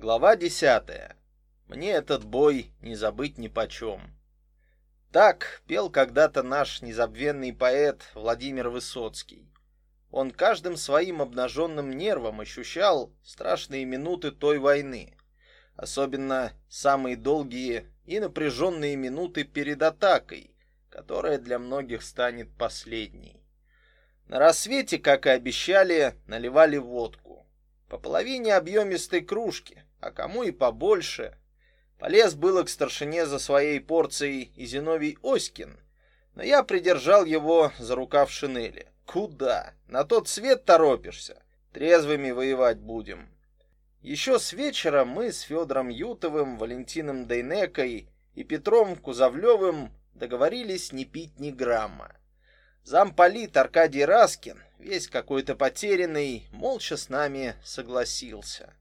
Глава 10. Мне этот бой не забыть ни почем. Так пел когда-то наш незабвенный поэт Владимир Высоцкий. Он каждым своим обнаженным нервом ощущал страшные минуты той войны, особенно самые долгие и напряженные минуты перед атакой, которая для многих станет последней. На рассвете, как и обещали, наливали водку. По половине объемистой кружки, а кому и побольше. Полез было к старшине за своей порцией и Зиновий Оськин, но я придержал его за рукав шинели. Куда? На тот свет торопишься. Трезвыми воевать будем. Еще с вечера мы с Федором Ютовым, Валентином Дейнекой и Петром Кузовлевым договорились не пить ни грамма. Замполит Аркадий Раскин, весь какой-то потерянный, молча с нами согласился.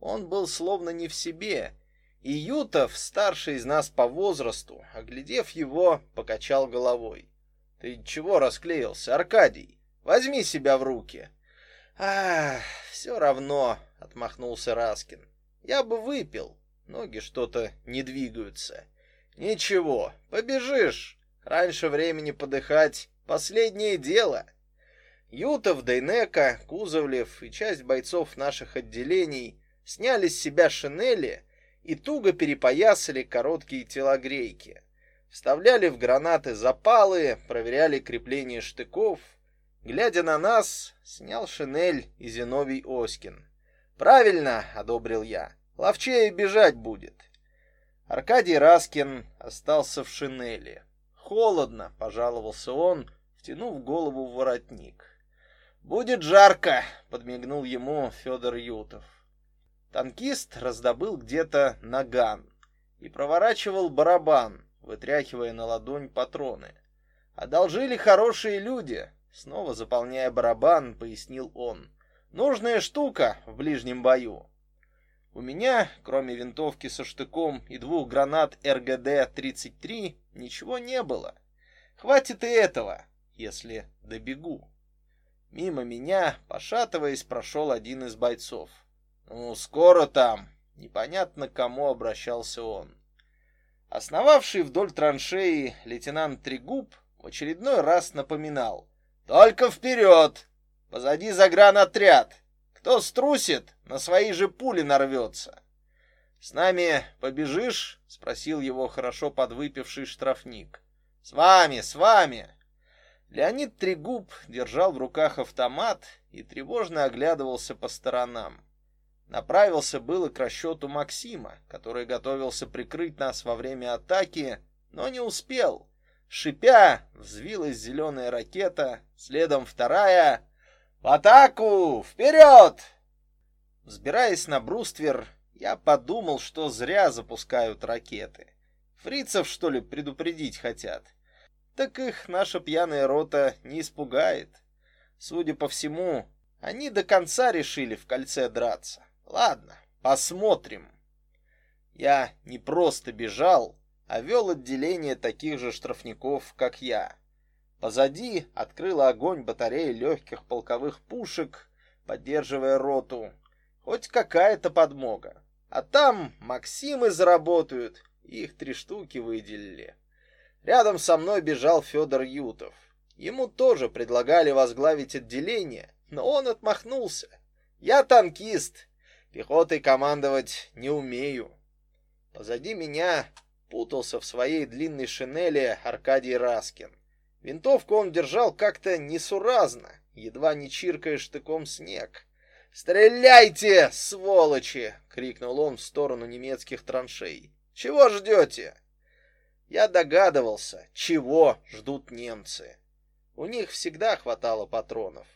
Он был словно не в себе, и Ютов, старший из нас по возрасту, оглядев его, покачал головой. Ты чего расклеился, Аркадий? Возьми себя в руки. А, все равно, отмахнулся Раскин. Я бы выпил. Ноги что-то не двигаются. Ничего, побежишь. Раньше времени подыхать последнее дело. Ютов, Дейнека, Кузовлев и часть бойцов наших отделений сняли с себя шинели и туго перепоясали короткие телогрейки. Вставляли в гранаты запалы, проверяли крепление штыков. Глядя на нас, снял шинель и Зиновий Оськин. «Правильно!» — одобрил я. «Ловчее бежать будет!» Аркадий Раскин остался в шинели. «Холодно!» — пожаловался он, втянув голову в воротник. «Будет жарко!» — подмигнул ему Федор Ютов. Танкист раздобыл где-то наган и проворачивал барабан, вытряхивая на ладонь патроны. «Одолжили хорошие люди!» Снова заполняя барабан, пояснил он. «Нужная штука в ближнем бою!» У меня, кроме винтовки со штыком и двух гранат РГД-33, ничего не было. Хватит и этого, если добегу. Мимо меня, пошатываясь, прошел один из бойцов. «Ну, скоро там!» Непонятно, к кому обращался он. Основавший вдоль траншеи лейтенант Трегуб в очередной раз напоминал. «Только вперед! Позади загранотряд! Кто струсит, на свои же пули нарвется!» «С нами побежишь?» — спросил его хорошо подвыпивший штрафник. «С вами, с вами!» Леонид Трегуб держал в руках автомат и тревожно оглядывался по сторонам. Направился было к расчету Максима, который готовился прикрыть нас во время атаки, но не успел. Шипя, взвилась зеленая ракета, следом вторая. «В атаку! Вперед!» Взбираясь на бруствер, я подумал, что зря запускают ракеты. Фрицев, что ли, предупредить хотят? Так их наша пьяная рота не испугает. Судя по всему, они до конца решили в кольце драться. Ладно, посмотрим. Я не просто бежал, а вел отделение таких же штрафников, как я. Позади открыла огонь батарея легких полковых пушек, поддерживая роту. Хоть какая-то подмога. А там Максимы заработают, их три штуки выделили. Рядом со мной бежал Федор Ютов. Ему тоже предлагали возглавить отделение, но он отмахнулся. Я танкист, Пехотой командовать не умею. Позади меня путался в своей длинной шинели Аркадий Раскин. Винтовку он держал как-то несуразно, едва не чиркая штыком снег. «Стреляйте, сволочи!» — крикнул он в сторону немецких траншей. «Чего ждете?» Я догадывался, чего ждут немцы. У них всегда хватало патронов.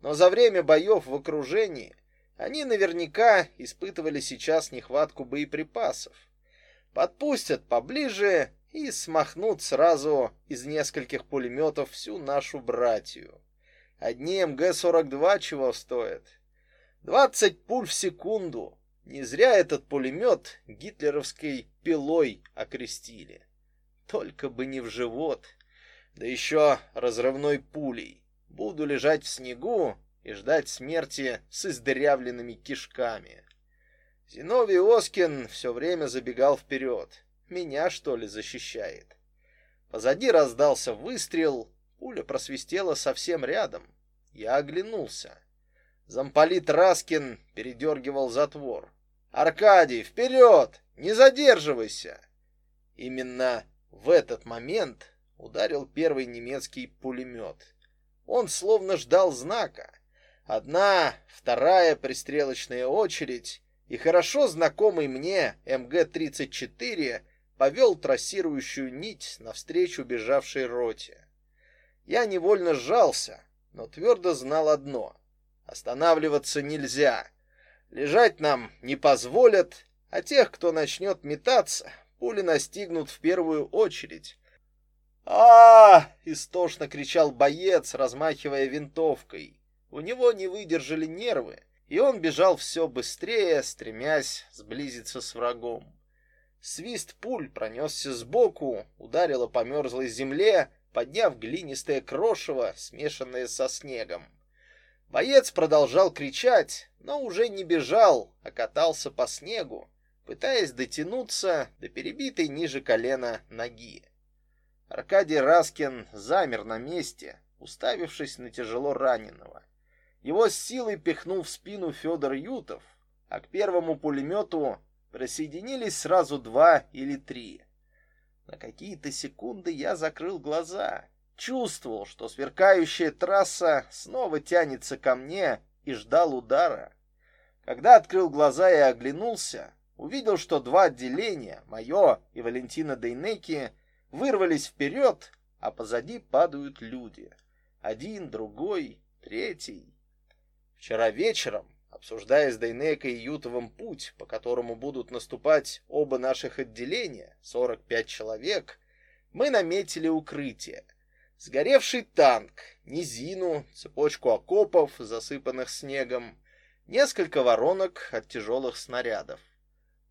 Но за время боев в окружении они наверняка испытывали сейчас нехватку боеприпасов. Подпустят поближе и смахнут сразу из нескольких пулеметов всю нашу братью. Одни МГ-42 чего стоят? 20 пуль в секунду. Не зря этот пулемет гитлеровской пилой окрестили. Только бы не в живот, да еще разрывной пулей. Буду лежать в снегу и ждать смерти с издырявленными кишками. Зиновий Оскин все время забегал вперед. Меня, что ли, защищает? Позади раздался выстрел, пуля просвистела совсем рядом. Я оглянулся. Замполит Раскин передергивал затвор. «Аркадий, вперед! Не задерживайся!» Именно в этот момент ударил первый немецкий пулемет. Он словно ждал знака. Одна, вторая пристрелочная очередь, и хорошо знакомый мне МГ-34 повел трассирующую нить навстречу бежавшей роте. Я невольно сжался, но твердо знал одно — останавливаться нельзя. Лежать нам не позволят, а тех, кто начнет метаться, пули настигнут в первую очередь. а, -а, -а истошно кричал боец, размахивая винтовкой. У него не выдержали нервы, и он бежал все быстрее, стремясь сблизиться с врагом. Свист пуль пронесся сбоку, ударило по мерзлой земле, подняв глинистое крошево, смешанное со снегом. Боец продолжал кричать, но уже не бежал, а катался по снегу, пытаясь дотянуться до перебитой ниже колена ноги. Аркадий Раскин замер на месте, уставившись на тяжело раненого. Его с силой пихнул в спину Федор Ютов, а к первому пулемету присоединились сразу два или три. На какие-то секунды я закрыл глаза, чувствовал, что сверкающая трасса снова тянется ко мне и ждал удара. Когда открыл глаза и оглянулся, увидел, что два отделения, мое и Валентина Дейнеки, вырвались вперед, а позади падают люди. Один, другой, третий. Вчера вечером, обсуждая с Дейнекой и Ютовым путь, по которому будут наступать оба наших отделения, 45 человек, мы наметили укрытие. Сгоревший танк, низину, цепочку окопов, засыпанных снегом, несколько воронок от тяжелых снарядов.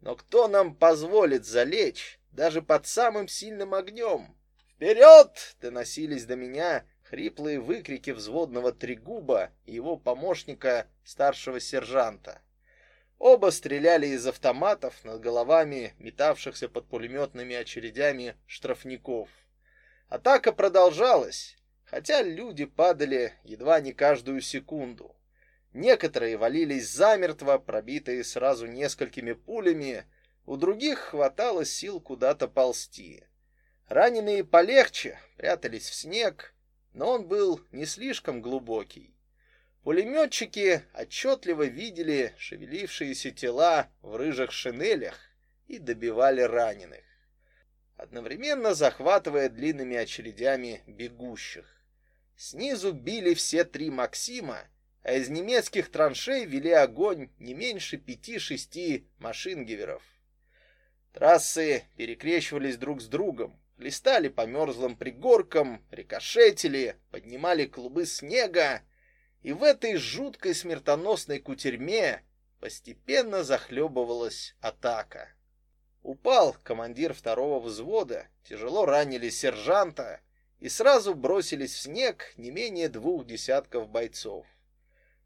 Но кто нам позволит залечь даже под самым сильным огнем? «Вперед!» — доносились до меня хриплые выкрики взводного Трегуба и его помощника, старшего сержанта. Оба стреляли из автоматов над головами метавшихся под пулеметными очередями штрафников. Атака продолжалась, хотя люди падали едва не каждую секунду. Некоторые валились замертво, пробитые сразу несколькими пулями, у других хватало сил куда-то ползти. Раненые полегче прятались в снег, но он был не слишком глубокий. Пулеметчики отчетливо видели шевелившиеся тела в рыжих шинелях и добивали раненых, одновременно захватывая длинными очередями бегущих. Снизу били все три Максима, а из немецких траншей вели огонь не меньше пяти-шести машингеверов. Трассы перекрещивались друг с другом, листали по мерзлым пригоркам, рикошетили, поднимали клубы снега, и в этой жуткой смертоносной кутерьме постепенно захлебывалась атака. Упал командир второго взвода, тяжело ранили сержанта, и сразу бросились в снег не менее двух десятков бойцов.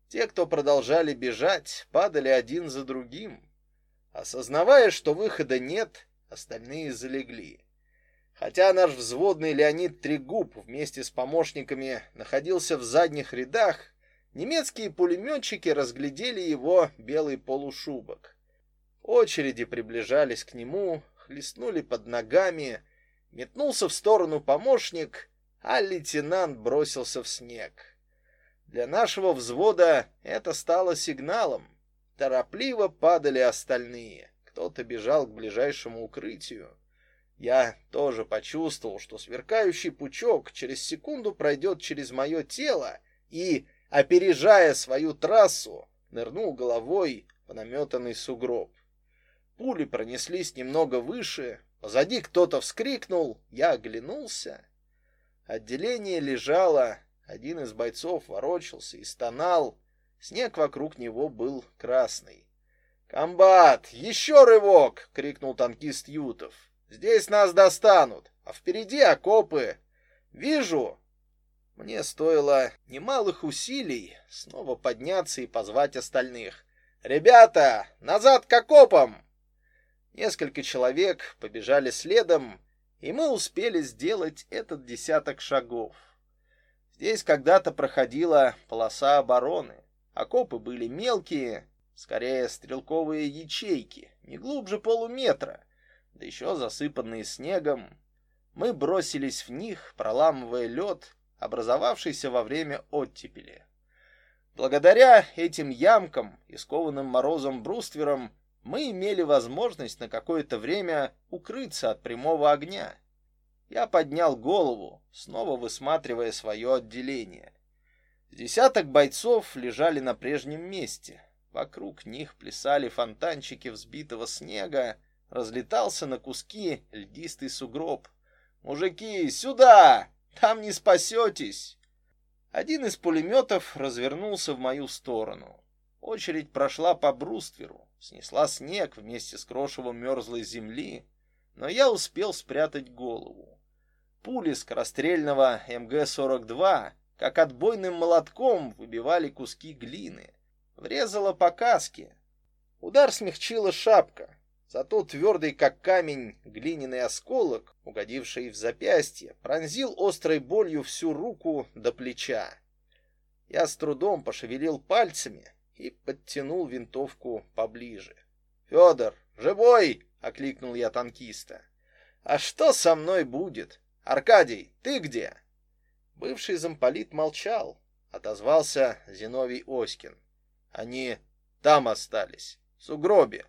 Те, кто продолжали бежать, падали один за другим. Осознавая, что выхода нет, остальные залегли. Хотя наш взводный Леонид Трегуб вместе с помощниками находился в задних рядах, немецкие пулеметчики разглядели его белый полушубок. Очереди приближались к нему, хлестнули под ногами, метнулся в сторону помощник, а лейтенант бросился в снег. Для нашего взвода это стало сигналом. Торопливо падали остальные. Кто-то бежал к ближайшему укрытию. Я тоже почувствовал, что сверкающий пучок через секунду пройдет через мое тело и, опережая свою трассу, нырнул головой в наметанный сугроб. Пули пронеслись немного выше, позади кто-то вскрикнул, я оглянулся. Отделение лежало, один из бойцов ворочался и стонал, снег вокруг него был красный. «Комбат, еще рывок!» — крикнул танкист Ютов. Здесь нас достанут, а впереди окопы. Вижу. Мне стоило немалых усилий снова подняться и позвать остальных. «Ребята, назад к окопам!» Несколько человек побежали следом, и мы успели сделать этот десяток шагов. Здесь когда-то проходила полоса обороны. Окопы были мелкие, скорее стрелковые ячейки, не глубже полуметра, да еще засыпанные снегом. Мы бросились в них, проламывая лед, образовавшийся во время оттепели. Благодаря этим ямкам и скованным морозом брустверам мы имели возможность на какое-то время укрыться от прямого огня. Я поднял голову, снова высматривая свое отделение. Десяток бойцов лежали на прежнем месте. Вокруг них плясали фонтанчики взбитого снега, разлетался на куски льдистый сугроб. «Мужики, сюда! Там не спасетесь!» Один из пулеметов развернулся в мою сторону. Очередь прошла по брустверу, снесла снег вместе с крошевом мерзлой земли, но я успел спрятать голову. Пули скорострельного МГ-42, как отбойным молотком, выбивали куски глины. Врезала по каске. Удар смягчила шапка, Зато твердый, как камень, глиняный осколок, угодивший в запястье, пронзил острой болью всю руку до плеча. Я с трудом пошевелил пальцами и подтянул винтовку поближе. «Федор, живой!» — окликнул я танкиста. «А что со мной будет? Аркадий, ты где?» Бывший замполит молчал, отозвался Зиновий Оськин. «Они там остались, в сугробе.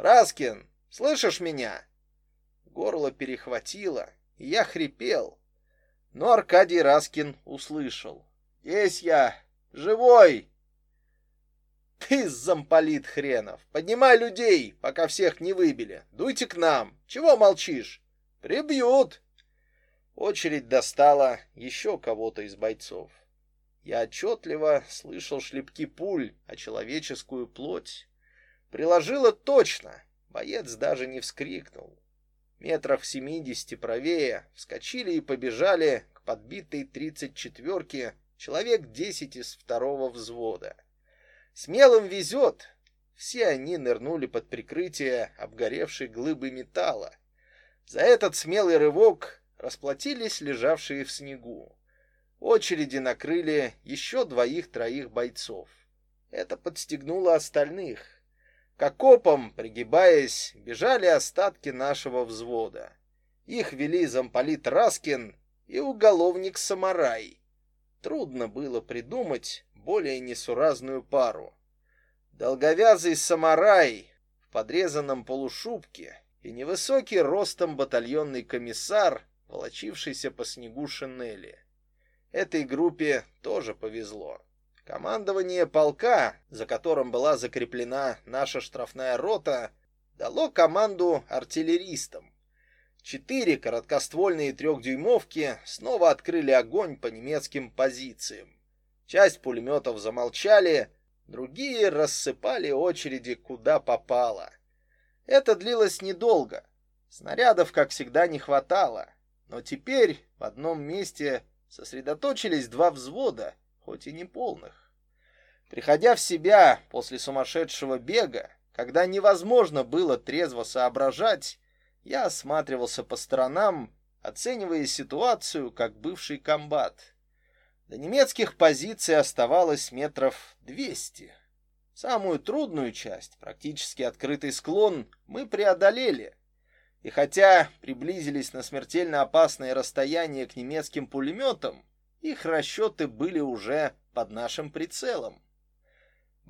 Раскин, слышишь меня? Горло перехватило, и я хрипел. Но Аркадий Раскин услышал. Есть я, живой. Ты замполит хренов. Поднимай людей, пока всех не выбили. Дуйте к нам. Чего молчишь? Прибьют. Очередь достала еще кого-то из бойцов. Я отчетливо слышал шлепки пуль о человеческую плоть. Приложила точно. Боец даже не вскрикнул. Метров семидесяти правее вскочили и побежали к подбитой тридцать четверке человек десять из второго взвода. Смелым везет. Все они нырнули под прикрытие обгоревшей глыбы металла. За этот смелый рывок расплатились лежавшие в снегу. Очереди накрыли еще двоих-троих бойцов. Это подстегнуло остальных. К окопам, пригибаясь, бежали остатки нашего взвода. Их вели замполит Раскин и уголовник Самарай. Трудно было придумать более несуразную пару. Долговязый Самарай в подрезанном полушубке и невысокий ростом батальонный комиссар, волочившийся по снегу шинели. Этой группе тоже повезло. Командование полка, за которым была закреплена наша штрафная рота, дало команду артиллеристам. Четыре короткоствольные трехдюймовки снова открыли огонь по немецким позициям. Часть пулеметов замолчали, другие рассыпали очереди куда попало. Это длилось недолго. Снарядов, как всегда, не хватало. Но теперь в одном месте сосредоточились два взвода, хоть и не полных. Приходя в себя после сумасшедшего бега, когда невозможно было трезво соображать, я осматривался по сторонам, оценивая ситуацию как бывший комбат. До немецких позиций оставалось метров двести. Самую трудную часть, практически открытый склон, мы преодолели. И хотя приблизились на смертельно опасное расстояние к немецким пулеметам, их расчеты были уже под нашим прицелом.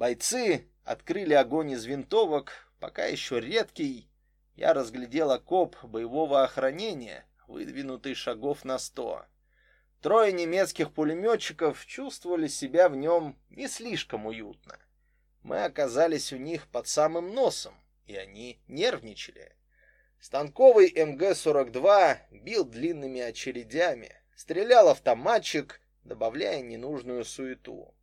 Бойцы открыли огонь из винтовок, пока еще редкий. Я разглядел окоп боевого охранения, выдвинутый шагов на сто. Трое немецких пулеметчиков чувствовали себя в нем не слишком уютно. Мы оказались у них под самым носом, и они нервничали. Станковый МГ-42 бил длинными очередями, стрелял автоматчик, добавляя ненужную суету.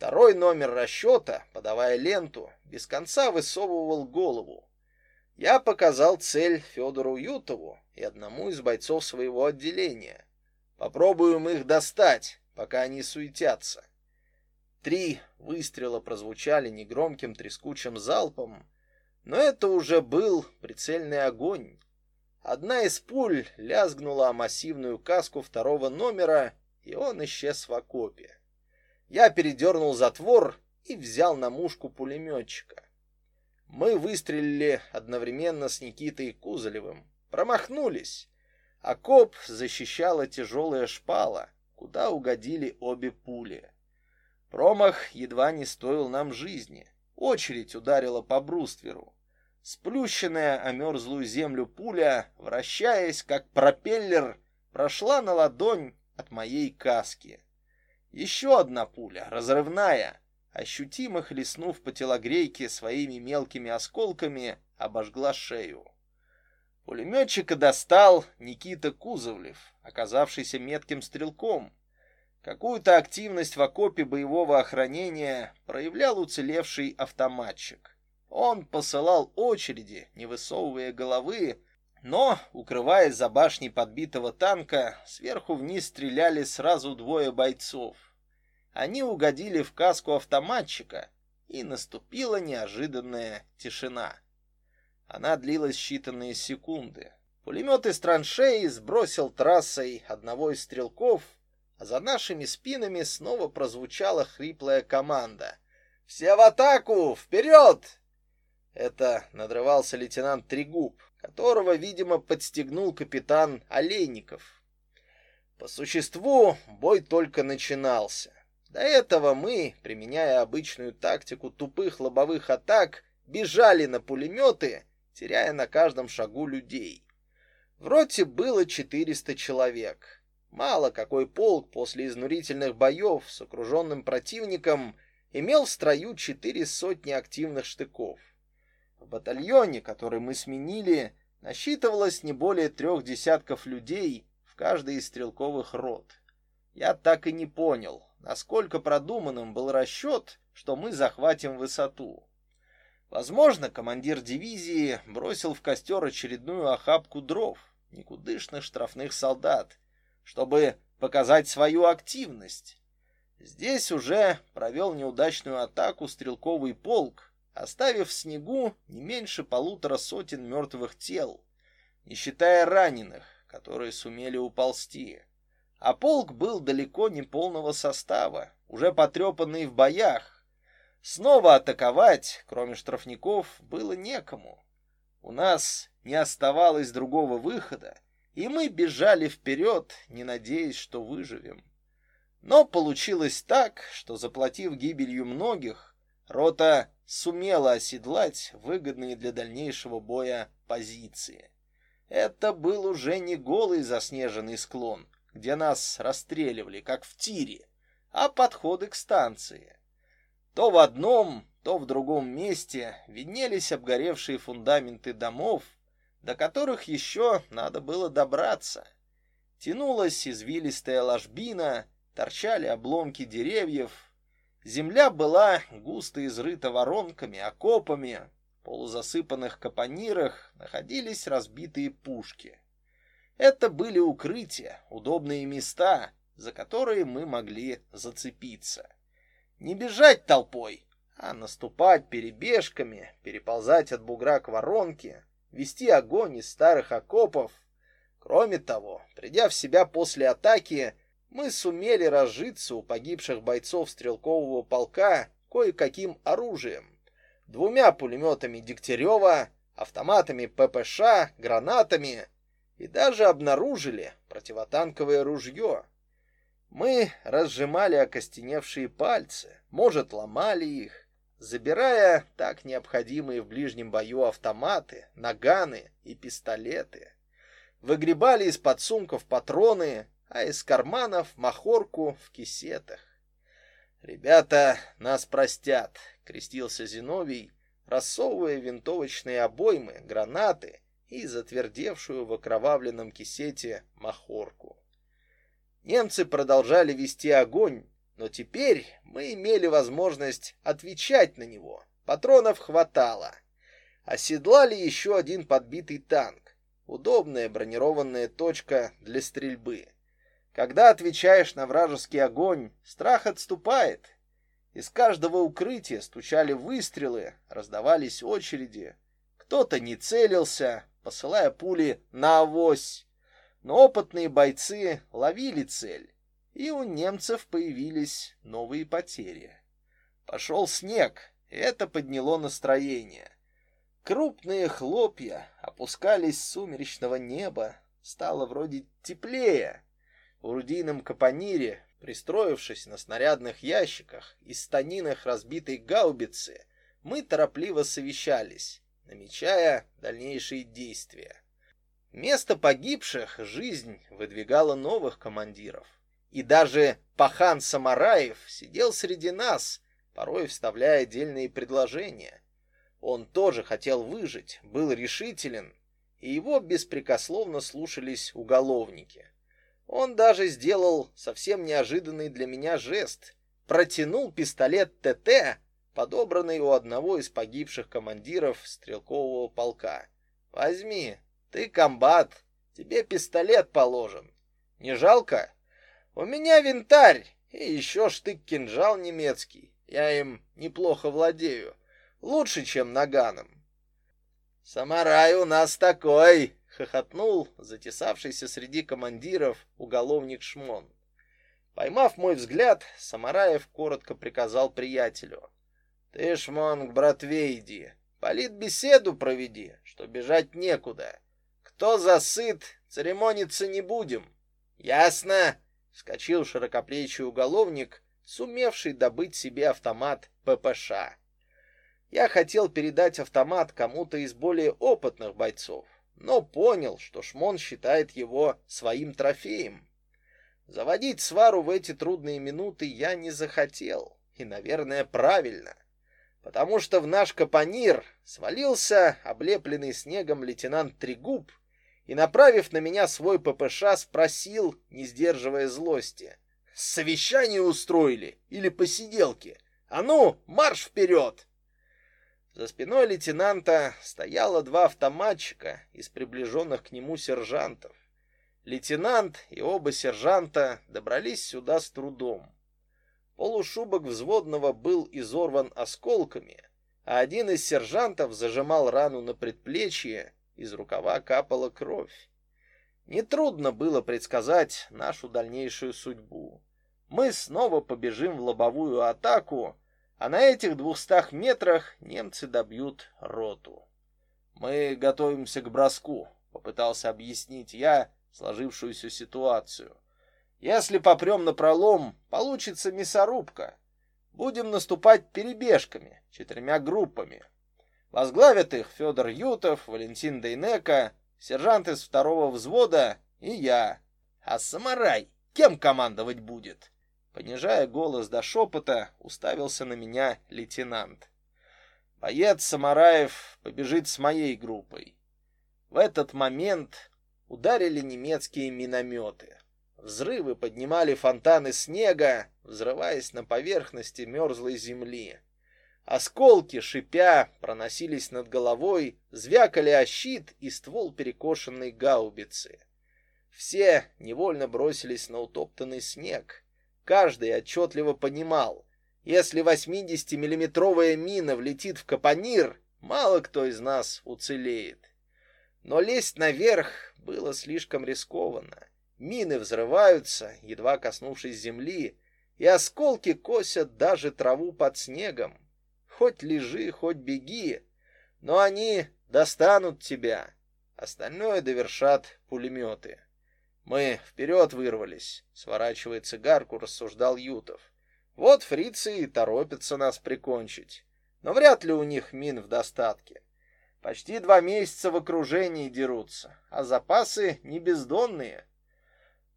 Второй номер расчета, подавая ленту, без конца высовывал голову. Я показал цель Федору Ютову и одному из бойцов своего отделения. Попробуем их достать, пока они суетятся. Три выстрела прозвучали негромким трескучим залпом, но это уже был прицельный огонь. Одна из пуль лязгнула о массивную каску второго номера, и он исчез в окопе. Я передернул затвор и взял на мушку пулеметчика. Мы выстрелили одновременно с Никитой Кузолевым. Промахнулись. Окоп защищала тяжелая шпала, куда угодили обе пули. Промах едва не стоил нам жизни. Очередь ударила по брустверу. Сплющенная о мерзлую землю пуля, вращаясь как пропеллер, прошла на ладонь от моей каски. Еще одна пуля, разрывная, ощутимо хлестнув по телогрейке своими мелкими осколками, обожгла шею. Пулеметчика достал Никита Кузовлев, оказавшийся метким стрелком. Какую-то активность в окопе боевого охранения проявлял уцелевший автоматчик. Он посылал очереди, не высовывая головы, но, укрываясь за башней подбитого танка, сверху вниз стреляли сразу двое бойцов. Они угодили в каску автоматчика, и наступила неожиданная тишина. Она длилась считанные секунды. Пулемет из траншеи сбросил трассой одного из стрелков, а за нашими спинами снова прозвучала хриплая команда. «Все в атаку! Вперед!» Это надрывался лейтенант Трегуб, которого, видимо, подстегнул капитан Олейников. По существу бой только начинался. До этого мы, применяя обычную тактику тупых лобовых атак, бежали на пулеметы, теряя на каждом шагу людей. В роте было 400 человек. Мало какой полк после изнурительных боев с окруженным противником имел в строю четыре сотни активных штыков. Батальоне, который мы сменили, насчитывалось не более трех десятков людей в каждой из стрелковых рот. Я так и не понял, насколько продуманным был расчет, что мы захватим высоту. Возможно, командир дивизии бросил в костер очередную охапку дров, никудышных штрафных солдат, чтобы показать свою активность. Здесь уже провел неудачную атаку стрелковый полк, оставив в снегу не меньше полутора сотен мертвых тел, не считая раненых, которые сумели уползти. А полк был далеко не полного состава, уже потрепанный в боях. Снова атаковать, кроме штрафников, было некому. У нас не оставалось другого выхода, и мы бежали вперед, не надеясь, что выживем. Но получилось так, что заплатив гибелью многих, рота сумела оседлать выгодные для дальнейшего боя позиции. Это был уже не голый заснеженный склон, где нас расстреливали, как в тире, а подходы к станции. То в одном, то в другом месте виднелись обгоревшие фундаменты домов, до которых еще надо было добраться. Тянулась извилистая ложбина, торчали обломки деревьев. Земля была густо изрыта воронками, окопами. В полузасыпанных капонирах находились разбитые пушки. Это были укрытия, удобные места, за которые мы могли зацепиться. Не бежать толпой, а наступать перебежками, переползать от бугра к воронке, вести огонь из старых окопов. Кроме того, придя в себя после атаки, мы сумели разжиться у погибших бойцов стрелкового полка кое-каким оружием. Двумя пулеметами Дегтярева, автоматами ППШ, гранатами и даже обнаружили противотанковое ружье. Мы разжимали окостеневшие пальцы, может, ломали их, забирая так необходимые в ближнем бою автоматы, наганы и пистолеты. Выгребали из-под сумков патроны, а из карманов махорку в кисетах. «Ребята нас простят», — крестился Зиновий, рассовывая винтовочные обоймы, гранаты и затвердевшую в окровавленном кисете махорку. Немцы продолжали вести огонь, но теперь мы имели возможность отвечать на него. Патронов хватало. Оседлали еще один подбитый танк. Удобная бронированная точка для стрельбы. Когда отвечаешь на вражеский огонь, страх отступает. Из каждого укрытия стучали выстрелы, раздавались очереди. Кто-то не целился, посылая пули на авось. Но опытные бойцы ловили цель, и у немцев появились новые потери. Пошел снег, и это подняло настроение. Крупные хлопья опускались с сумеречного неба, стало вроде теплее. В урдийном капонире, пристроившись на снарядных ящиках и станинах разбитой гаубицы, мы торопливо совещались, намечая дальнейшие действия. Место погибших жизнь выдвигала новых командиров. И даже пахан Самараев сидел среди нас, порой вставляя отдельные предложения. Он тоже хотел выжить, был решителен, и его беспрекословно слушались уголовники. Он даже сделал совсем неожиданный для меня жест. Протянул пистолет ТТ, подобранный у одного из погибших командиров стрелкового полка. «Возьми, ты комбат, тебе пистолет положен. Не жалко? У меня винтарь и еще штык-кинжал немецкий. Я им неплохо владею, лучше, чем наганом. Самарай у нас такой, хохотнул затесавшийся среди командиров уголовник Шмон. Поймав мой взгляд, Самараев коротко приказал приятелю: "Ты, Шмон, к братве иди, беседу проведи, что бежать некуда. Кто засыт, церемониться не будем". "Ясно", вскочил широкоплечий уголовник, сумевший добыть себе автомат ППШ. Я хотел передать автомат кому-то из более опытных бойцов, но понял, что Шмон считает его своим трофеем. Заводить свару в эти трудные минуты я не захотел, и, наверное, правильно, потому что в наш капонир свалился облепленный снегом лейтенант Трегуб и, направив на меня свой ППШ, спросил, не сдерживая злости, «Совещание устроили или посиделки? А ну, марш вперед!» За спиной лейтенанта стояло два автоматчика из приближенных к нему сержантов. Лейтенант и оба сержанта добрались сюда с трудом. Полушубок взводного был изорван осколками, а один из сержантов зажимал рану на предплечье, из рукава капала кровь. Нетрудно было предсказать нашу дальнейшую судьбу. Мы снова побежим в лобовую атаку, а на этих двухстах метрах немцы добьют роту. Мы готовимся к броску, попытался объяснить я сложившуюся ситуацию. Если попрем на пролом, получится мясорубка. Будем наступать перебежками, четырьмя группами. Возглавят их Федор Ютов, Валентин Дейнека, сержант из второго взвода и я. А самарай кем командовать будет? Понижая голос до шепота, уставился на меня лейтенант. Боец Самараев побежит с моей группой. В этот момент ударили немецкие минометы. Взрывы поднимали фонтаны снега, взрываясь на поверхности мерзлой земли. Осколки, шипя, проносились над головой, звякали о щит и ствол перекошенной гаубицы. Все невольно бросились на утоптанный снег. Каждый отчетливо понимал, если 80-миллиметровая мина влетит в капонир, мало кто из нас уцелеет. Но лезть наверх было слишком рискованно. Мины взрываются, едва коснувшись земли, и осколки косят даже траву под снегом. Хоть лежи, хоть беги, но они достанут тебя. Остальное довершат пулеметы. Мы вперед вырвались, сворачивая цигарку, рассуждал Ютов. Вот фрицы и торопятся нас прикончить. Но вряд ли у них мин в достатке. Почти два месяца в окружении дерутся, а запасы не бездонные.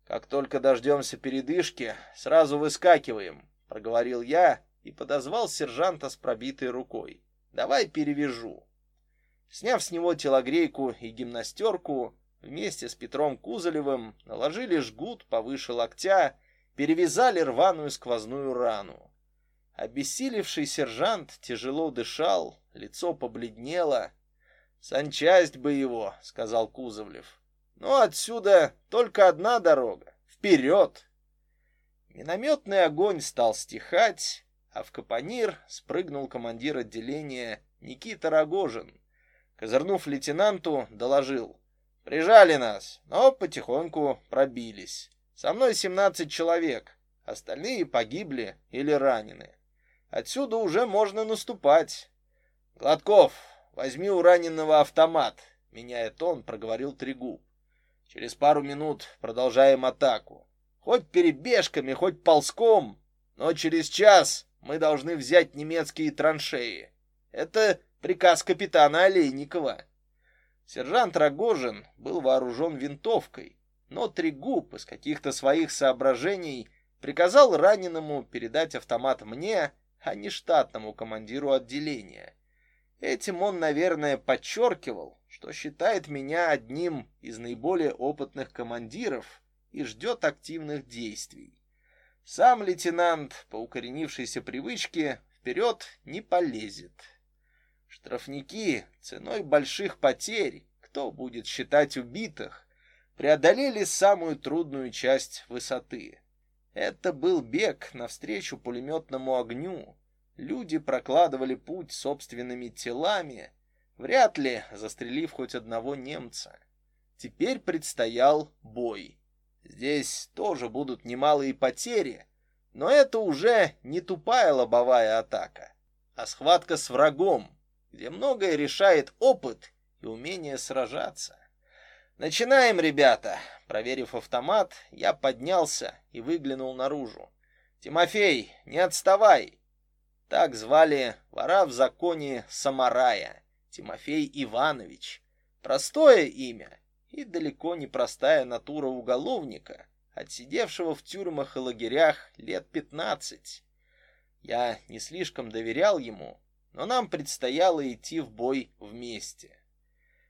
Как только дождемся передышки, сразу выскакиваем, проговорил я и подозвал сержанта с пробитой рукой. Давай перевяжу. Сняв с него телогрейку и гимнастерку, Вместе с Петром Кузолевым наложили жгут повыше локтя, перевязали рваную сквозную рану. Обессилевший сержант тяжело дышал, лицо побледнело. «Санчасть бы его», — сказал Кузовлев. «Но отсюда только одна дорога — вперед!» Минометный огонь стал стихать, а в капонир спрыгнул командир отделения Никита Рогожин. Козырнув лейтенанту, доложил. «Прижали нас, но потихоньку пробились. Со мной 17 человек, остальные погибли или ранены. Отсюда уже можно наступать. Гладков, возьми у раненого автомат, меняя тон, проговорил Трегуб. Через пару минут продолжаем атаку. Хоть перебежками, хоть ползком, но через час мы должны взять немецкие траншеи. Это приказ капитана Олейникова. Сержант Рогожин был вооружен винтовкой, но Трегуб из каких-то своих соображений приказал раненому передать автомат мне, а не штатному командиру отделения. Этим он, наверное, подчеркивал, что считает меня одним из наиболее опытных командиров и ждет активных действий. Сам лейтенант, по укоренившейся привычке, вперед не полезет. Штрафники ценой больших потерь, кто будет считать убитых, преодолели самую трудную часть высоты. Это был бег навстречу пулеметному огню. Люди прокладывали путь собственными телами, вряд ли застрелив хоть одного немца. Теперь предстоял бой. Здесь тоже будут немалые потери, но это уже не тупая лобовая атака, а схватка с врагом, где многое решает опыт и умение сражаться. Начинаем, ребята. Проверив автомат, я поднялся и выглянул наружу. Тимофей, не отставай. Так звали вора в законе Самарая, Тимофей Иванович. Простое имя и далеко не простая натура уголовника, отсидевшего в тюрьмах и лагерях лет пятнадцать. Я не слишком доверял ему, но нам предстояло идти в бой вместе.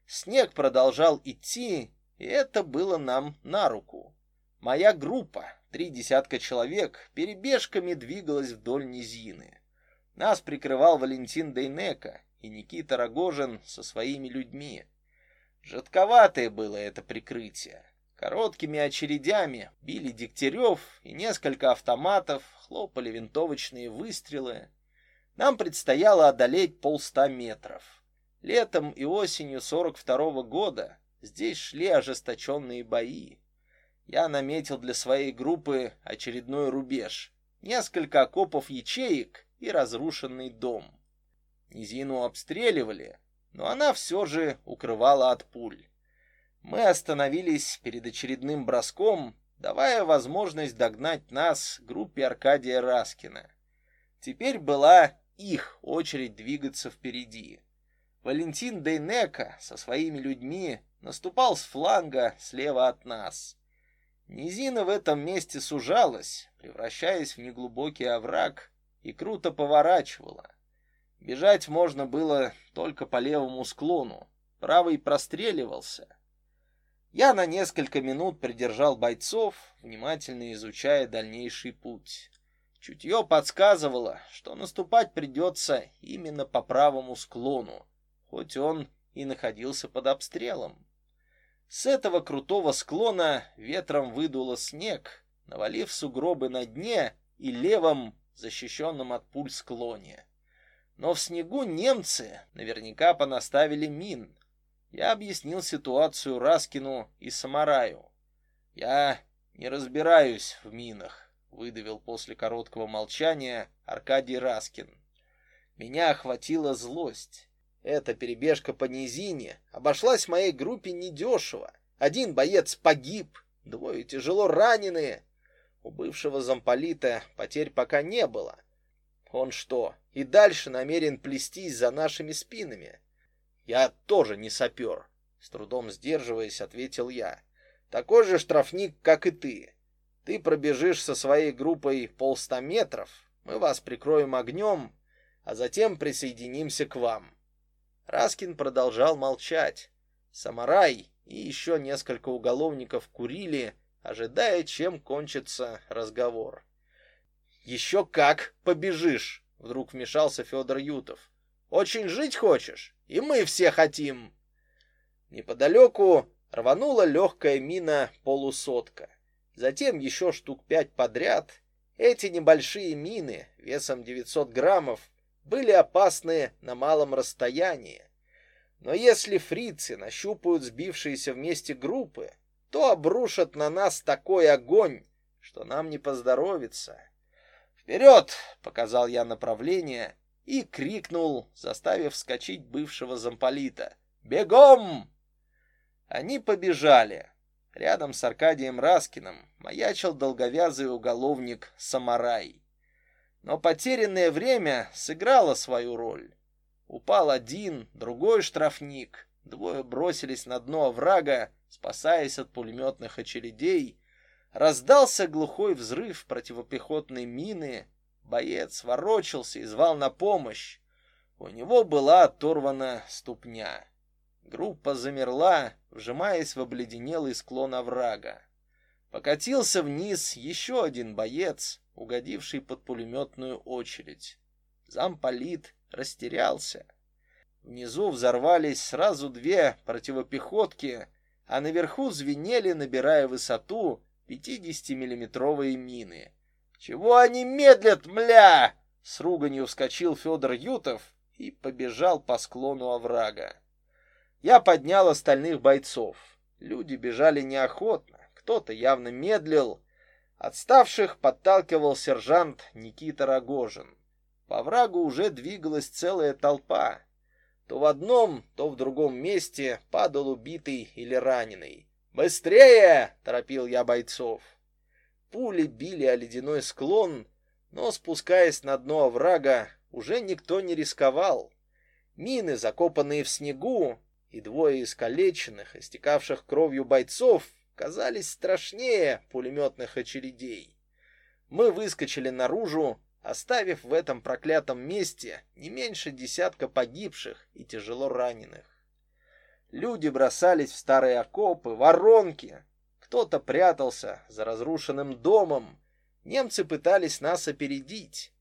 Снег продолжал идти, и это было нам на руку. Моя группа, три десятка человек, перебежками двигалась вдоль низины. Нас прикрывал Валентин Дейнека и Никита Рогожин со своими людьми. Жидковатое было это прикрытие. Короткими очередями били Дегтярев и несколько автоматов, хлопали винтовочные выстрелы. Нам предстояло одолеть полста метров. Летом и осенью 42 -го года здесь шли ожесточенные бои. Я наметил для своей группы очередной рубеж. Несколько окопов ячеек и разрушенный дом. Низину обстреливали, но она все же укрывала от пуль. Мы остановились перед очередным броском, давая возможность догнать нас группе Аркадия Раскина. Теперь была их очередь двигаться впереди. Валентин Дейнека со своими людьми наступал с фланга слева от нас. Низина в этом месте сужалась, превращаясь в неглубокий овраг, и круто поворачивала. Бежать можно было только по левому склону, правый простреливался. Я на несколько минут придержал бойцов, внимательно изучая дальнейший путь. Чутье подсказывало, что наступать придется именно по правому склону, хоть он и находился под обстрелом. С этого крутого склона ветром выдуло снег, навалив сугробы на дне и левом, защищенном от пуль склоне. Но в снегу немцы наверняка понаставили мин. Я объяснил ситуацию Раскину и Самараю. Я не разбираюсь в минах, выдавил после короткого молчания Аркадий Раскин. Меня охватила злость. Эта перебежка по низине обошлась моей группе недешево. Один боец погиб, двое тяжело раненые. У бывшего замполита потерь пока не было. Он что, и дальше намерен плестись за нашими спинами? Я тоже не сапер, с трудом сдерживаясь, ответил я. Такой же штрафник, как и ты. Ты пробежишь со своей группой полста метров, мы вас прикроем огнем, а затем присоединимся к вам. Раскин продолжал молчать. Самарай и еще несколько уголовников курили, ожидая, чем кончится разговор. «Еще как побежишь!» — вдруг вмешался Федор Ютов. «Очень жить хочешь? И мы все хотим!» Неподалеку рванула легкая мина полусотка. Затем еще штук пять подряд. Эти небольшие мины весом 900 граммов были опасны на малом расстоянии. Но если фрицы нащупают сбившиеся вместе группы, то обрушат на нас такой огонь, что нам не поздоровится. «Вперед!» — показал я направление и крикнул, заставив вскочить бывшего замполита. «Бегом!» Они побежали. Рядом с Аркадием Раскиным маячил долговязый уголовник Самарай. Но потерянное время сыграло свою роль. Упал один, другой штрафник. Двое бросились на дно оврага, спасаясь от пулеметных очередей. Раздался глухой взрыв противопехотной мины. Боец ворочался и звал на помощь. У него была оторвана ступня. Группа замерла, вжимаясь в обледенелый склон оврага. Покатился вниз еще один боец, угодивший под пулеметную очередь. Замполит растерялся. Внизу взорвались сразу две противопехотки, а наверху звенели, набирая высоту, 50-миллиметровые мины. «Чего они медлят, мля?» С руганью вскочил Федор Ютов и побежал по склону оврага. Я поднял остальных бойцов. Люди бежали неохотно, кто-то явно медлил. Отставших подталкивал сержант Никита Рогожин. По врагу уже двигалась целая толпа. То в одном, то в другом месте падал убитый или раненый. «Быстрее!» — торопил я бойцов. Пули били о ледяной склон, но, спускаясь на дно оврага, уже никто не рисковал. Мины, закопанные в снегу, и двое искалеченных, истекавших кровью бойцов, казались страшнее пулеметных очередей. Мы выскочили наружу, оставив в этом проклятом месте не меньше десятка погибших и тяжело раненых. Люди бросались в старые окопы, воронки. Кто-то прятался за разрушенным домом. Немцы пытались нас опередить.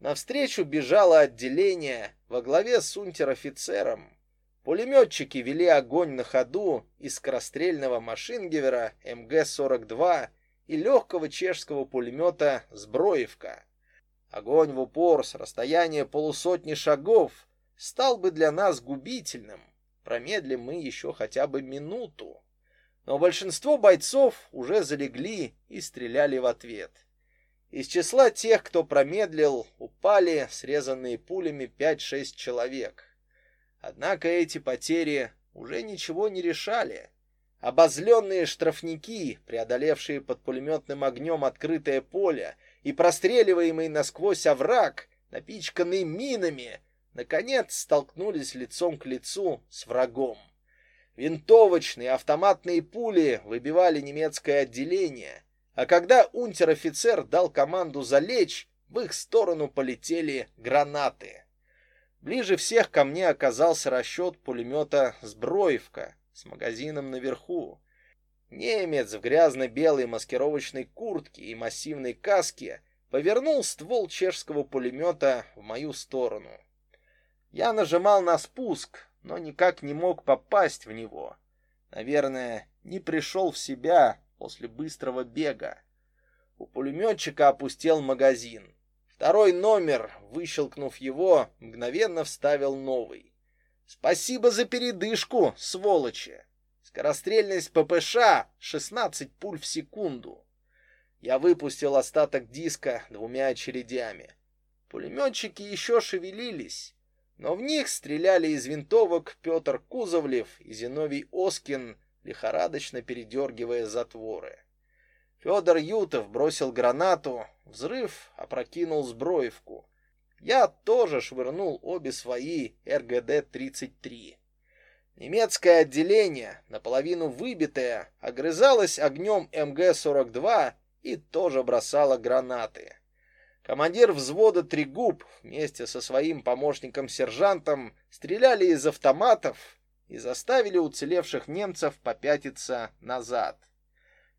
Навстречу бежало отделение во главе с унтер-офицером, Пулеметчики вели огонь на ходу из скорострельного машингевера МГ-42 и легкого чешского пулемета «Сброевка». Огонь в упор с расстояния полусотни шагов стал бы для нас губительным. Промедлим мы еще хотя бы минуту. Но большинство бойцов уже залегли и стреляли в ответ. Из числа тех, кто промедлил, упали срезанные пулями 5-6 человек. Однако эти потери уже ничего не решали. Обозленные штрафники, преодолевшие под пулеметным огнем открытое поле и простреливаемый насквозь овраг, напичканный минами, наконец столкнулись лицом к лицу с врагом. Винтовочные автоматные пули выбивали немецкое отделение, а когда унтер-офицер дал команду залечь, в их сторону полетели гранаты. Ближе всех ко мне оказался расчет пулемета «Сброевка» с магазином наверху. Немец в грязно-белой маскировочной куртке и массивной каске повернул ствол чешского пулемета в мою сторону. Я нажимал на спуск, но никак не мог попасть в него. Наверное, не пришел в себя после быстрого бега. У пулеметчика опустел магазин. Второй номер, выщелкнув его, мгновенно вставил новый. Спасибо за передышку, сволочи. Скорострельность ППШ 16 пуль в секунду. Я выпустил остаток диска двумя очередями. Пулеметчики еще шевелились, но в них стреляли из винтовок Петр Кузовлев и Зиновий Оскин, лихорадочно передергивая затворы. Федор Ютов бросил гранату, взрыв опрокинул сброевку. Я тоже швырнул обе свои РГД-33. Немецкое отделение, наполовину выбитое, огрызалось огнем МГ-42 и тоже бросало гранаты. Командир взвода Трегуб вместе со своим помощником-сержантом стреляли из автоматов и заставили уцелевших немцев попятиться назад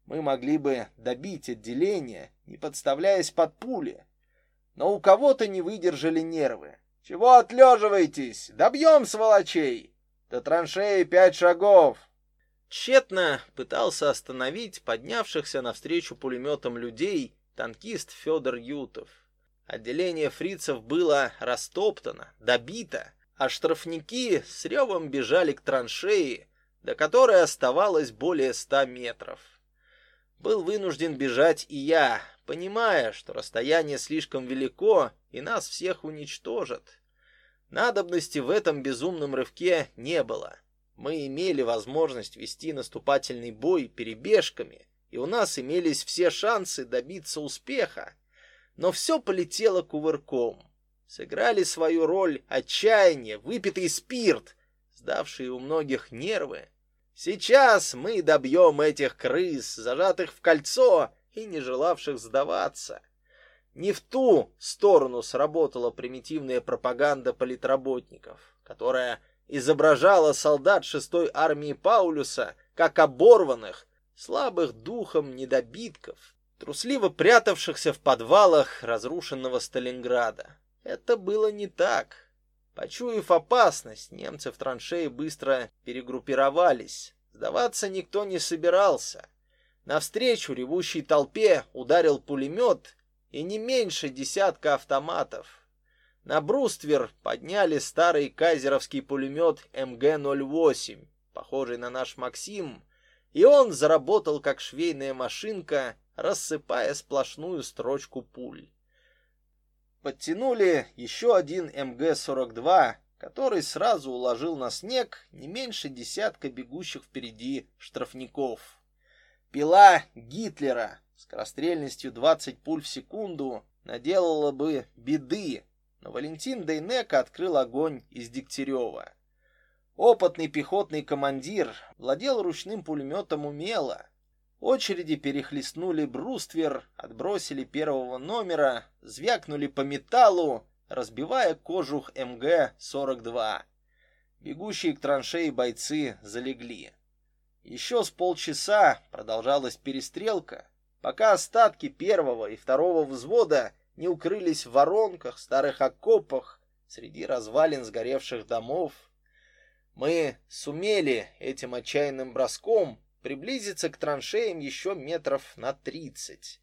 мы могли бы добить отделение, не подставляясь под пули. Но у кого-то не выдержали нервы. «Чего отлеживаетесь? Добьем сволочей! До траншеи пять шагов!» Тщетно пытался остановить поднявшихся навстречу пулеметам людей танкист Федор Ютов. Отделение фрицев было растоптано, добито, а штрафники с ревом бежали к траншеи, до которой оставалось более ста метров. Был вынужден бежать и я, понимая, что расстояние слишком велико и нас всех уничтожат. Надобности в этом безумном рывке не было. Мы имели возможность вести наступательный бой перебежками, и у нас имелись все шансы добиться успеха. Но все полетело кувырком. Сыграли свою роль отчаяние, выпитый спирт, сдавшие у многих нервы. Сейчас мы добьем этих крыс, зажатых в кольцо и не желавших сдаваться. Не в ту сторону сработала примитивная пропаганда политработников, которая изображала солдат шестой армии Паулюса как оборванных, слабых духом недобитков, трусливо прятавшихся в подвалах разрушенного Сталинграда. Это было не так. Почуяв опасность, немцы в траншеи быстро перегруппировались. Сдаваться никто не собирался. Навстречу ревущей толпе ударил пулемет и не меньше десятка автоматов. На бруствер подняли старый кайзеровский пулемет МГ-08, похожий на наш Максим, и он заработал как швейная машинка, рассыпая сплошную строчку пуль. Подтянули еще один МГ-42, который сразу уложил на снег не меньше десятка бегущих впереди штрафников. Пила Гитлера с скорострельностью 20 пуль в секунду наделала бы беды, но Валентин Дейнека открыл огонь из Дегтярева. Опытный пехотный командир владел ручным пулеметом умело. Очереди перехлестнули бруствер, отбросили первого номера, звякнули по металлу, разбивая кожух МГ-42. Бегущие к траншеи бойцы залегли. Еще с полчаса продолжалась перестрелка, пока остатки первого и второго взвода не укрылись в воронках, старых окопах, среди развалин сгоревших домов мы сумели этим отчаянным броском приблизиться к траншеям еще метров на тридцать.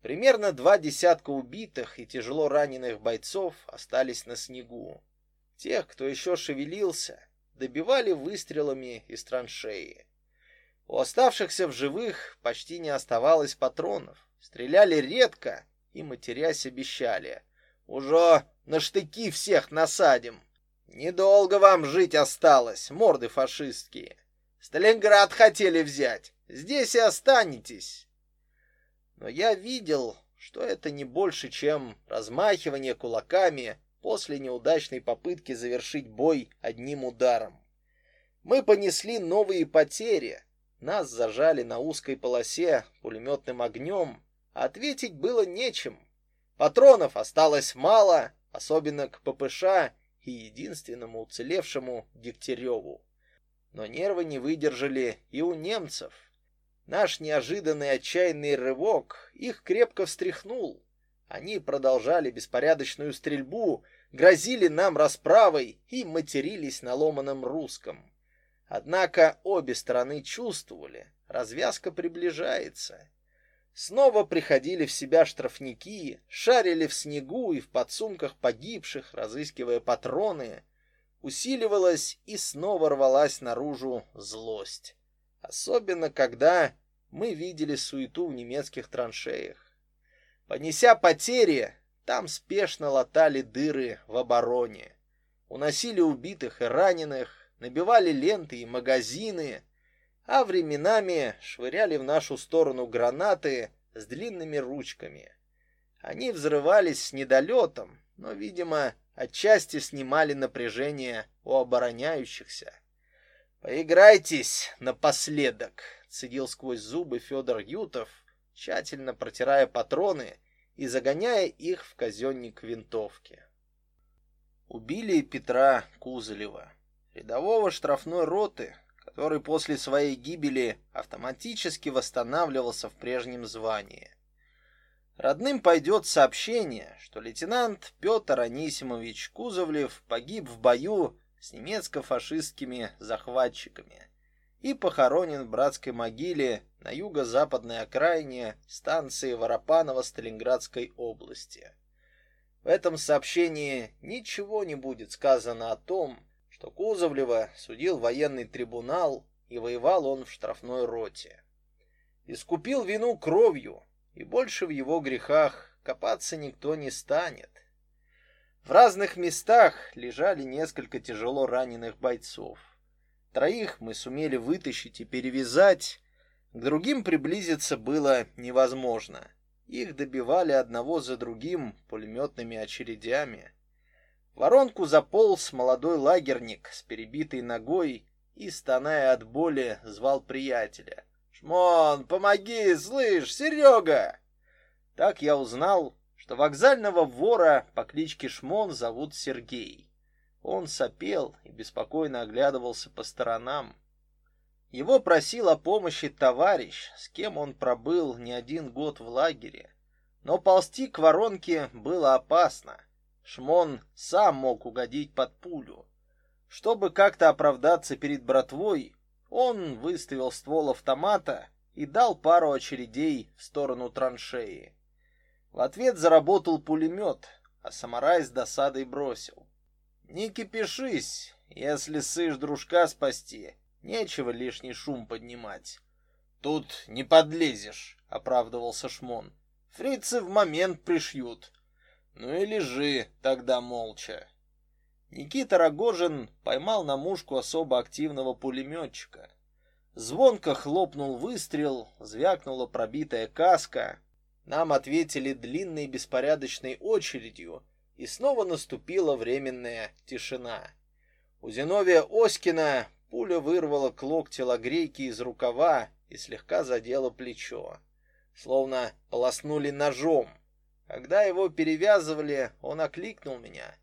Примерно два десятка убитых и тяжело раненых бойцов остались на снегу. Тех, кто еще шевелился, добивали выстрелами из траншеи. У оставшихся в живых почти не оставалось патронов. Стреляли редко и, матерясь, обещали. «Уже на штыки всех насадим!» Недолго вам жить осталось, морды фашистские. Сталинград хотели взять. Здесь и останетесь. Но я видел, что это не больше, чем размахивание кулаками после неудачной попытки завершить бой одним ударом. Мы понесли новые потери. Нас зажали на узкой полосе пулеметным огнем, а ответить было нечем. Патронов осталось мало, особенно к ППШ и единственному уцелевшему Дегтяреву. Но нервы не выдержали и у немцев. Наш неожиданный отчаянный рывок их крепко встряхнул. Они продолжали беспорядочную стрельбу, грозили нам расправой и матерились на ломаном русском. Однако обе стороны чувствовали, развязка приближается. Снова приходили в себя штрафники, шарили в снегу и в подсумках погибших, разыскивая патроны. Усиливалась и снова рвалась наружу злость. Особенно, когда мы видели суету в немецких траншеях. Понеся потери, там спешно латали дыры в обороне. Уносили убитых и раненых, набивали ленты и магазины, а временами швыряли в нашу сторону гранаты с длинными ручками. Они взрывались с недолетом, но, видимо, отчасти снимали напряжение у обороняющихся. «Поиграйтесь напоследок», — цедил сквозь зубы Федор Ютов, тщательно протирая патроны и загоняя их в казенник винтовки. Убили Петра Кузелева, рядового штрафной роты, который после своей гибели автоматически восстанавливался в прежнем звании. Родным пойдет сообщение, что лейтенант Петр Анисимович Кузовлев погиб в бою с немецко-фашистскими захватчиками. и похоронен в братской могиле на юго-западной окраине станции Воропаново Сталинградской области. В этом сообщении ничего не будет сказано о том, что Кузовлева судил военный трибунал и воевал он в штрафной роте. Искупил вину кровью, и больше в его грехах копаться никто не станет. В разных местах лежали несколько тяжело раненых бойцов. Троих мы сумели вытащить и перевязать, к другим приблизиться было невозможно. Их добивали одного за другим пулеметными очередями. В воронку заполз молодой лагерник с перебитой ногой и, стоная от боли, звал приятеля. «Шмон, помоги, слышь, Серега!» Так я узнал, что вокзального вора по кличке Шмон зовут Сергей. Он сопел и беспокойно оглядывался по сторонам. Его просил о помощи товарищ, с кем он пробыл не один год в лагере. Но ползти к воронке было опасно. Шмон сам мог угодить под пулю. Чтобы как-то оправдаться перед братвой, он выставил ствол автомата и дал пару очередей в сторону траншеи. В ответ заработал пулемет, а самарай с досадой бросил. «Не кипишись, если сышь дружка спасти, Нечего лишний шум поднимать. Тут не подлезешь, оправдывался Шмон. Фрицы в момент пришьют. Ну и лежи тогда молча. Никита Рогожин поймал на мушку особо активного пулеметчика. Звонко хлопнул выстрел, звякнула пробитая каска. Нам ответили длинной беспорядочной очередью, и снова наступила временная тишина. У Зиновия Оськина Пуля вырвала клок телогрейки из рукава и слегка задела плечо. Словно полоснули ножом. Когда его перевязывали, он окликнул меня.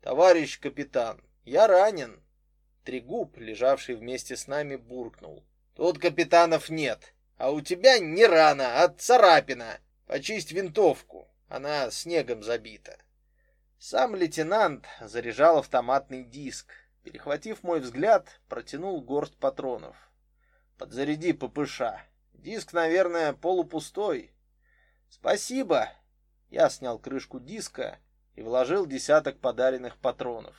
«Товарищ капитан, я ранен!» Трегуб, лежавший вместе с нами, буркнул. «Тут капитанов нет, а у тебя не рана, а царапина. Почисть винтовку, она снегом забита». Сам лейтенант заряжал автоматный диск, Перехватив мой взгляд, протянул горсть патронов. Подзаряди ППШ. Диск, наверное, полупустой. Спасибо. Я снял крышку диска и вложил десяток подаренных патронов.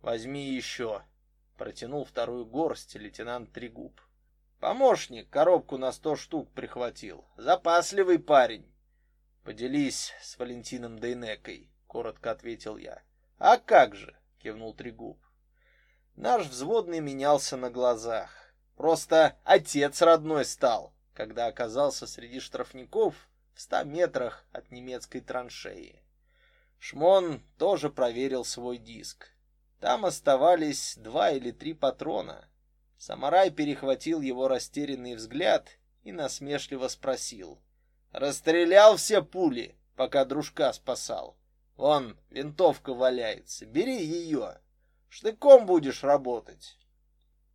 Возьми еще. Протянул вторую горсть лейтенант Трегуб. Помощник коробку на сто штук прихватил. Запасливый парень. Поделись с Валентином Дейнекой, коротко ответил я. А как же, кивнул Трегуб. Наш взводный менялся на глазах. Просто отец родной стал, когда оказался среди штрафников в ста метрах от немецкой траншеи. Шмон тоже проверил свой диск. Там оставались два или три патрона. Самарай перехватил его растерянный взгляд и насмешливо спросил. «Расстрелял все пули, пока дружка спасал. Вон, винтовка валяется, бери ее». Штыком будешь работать.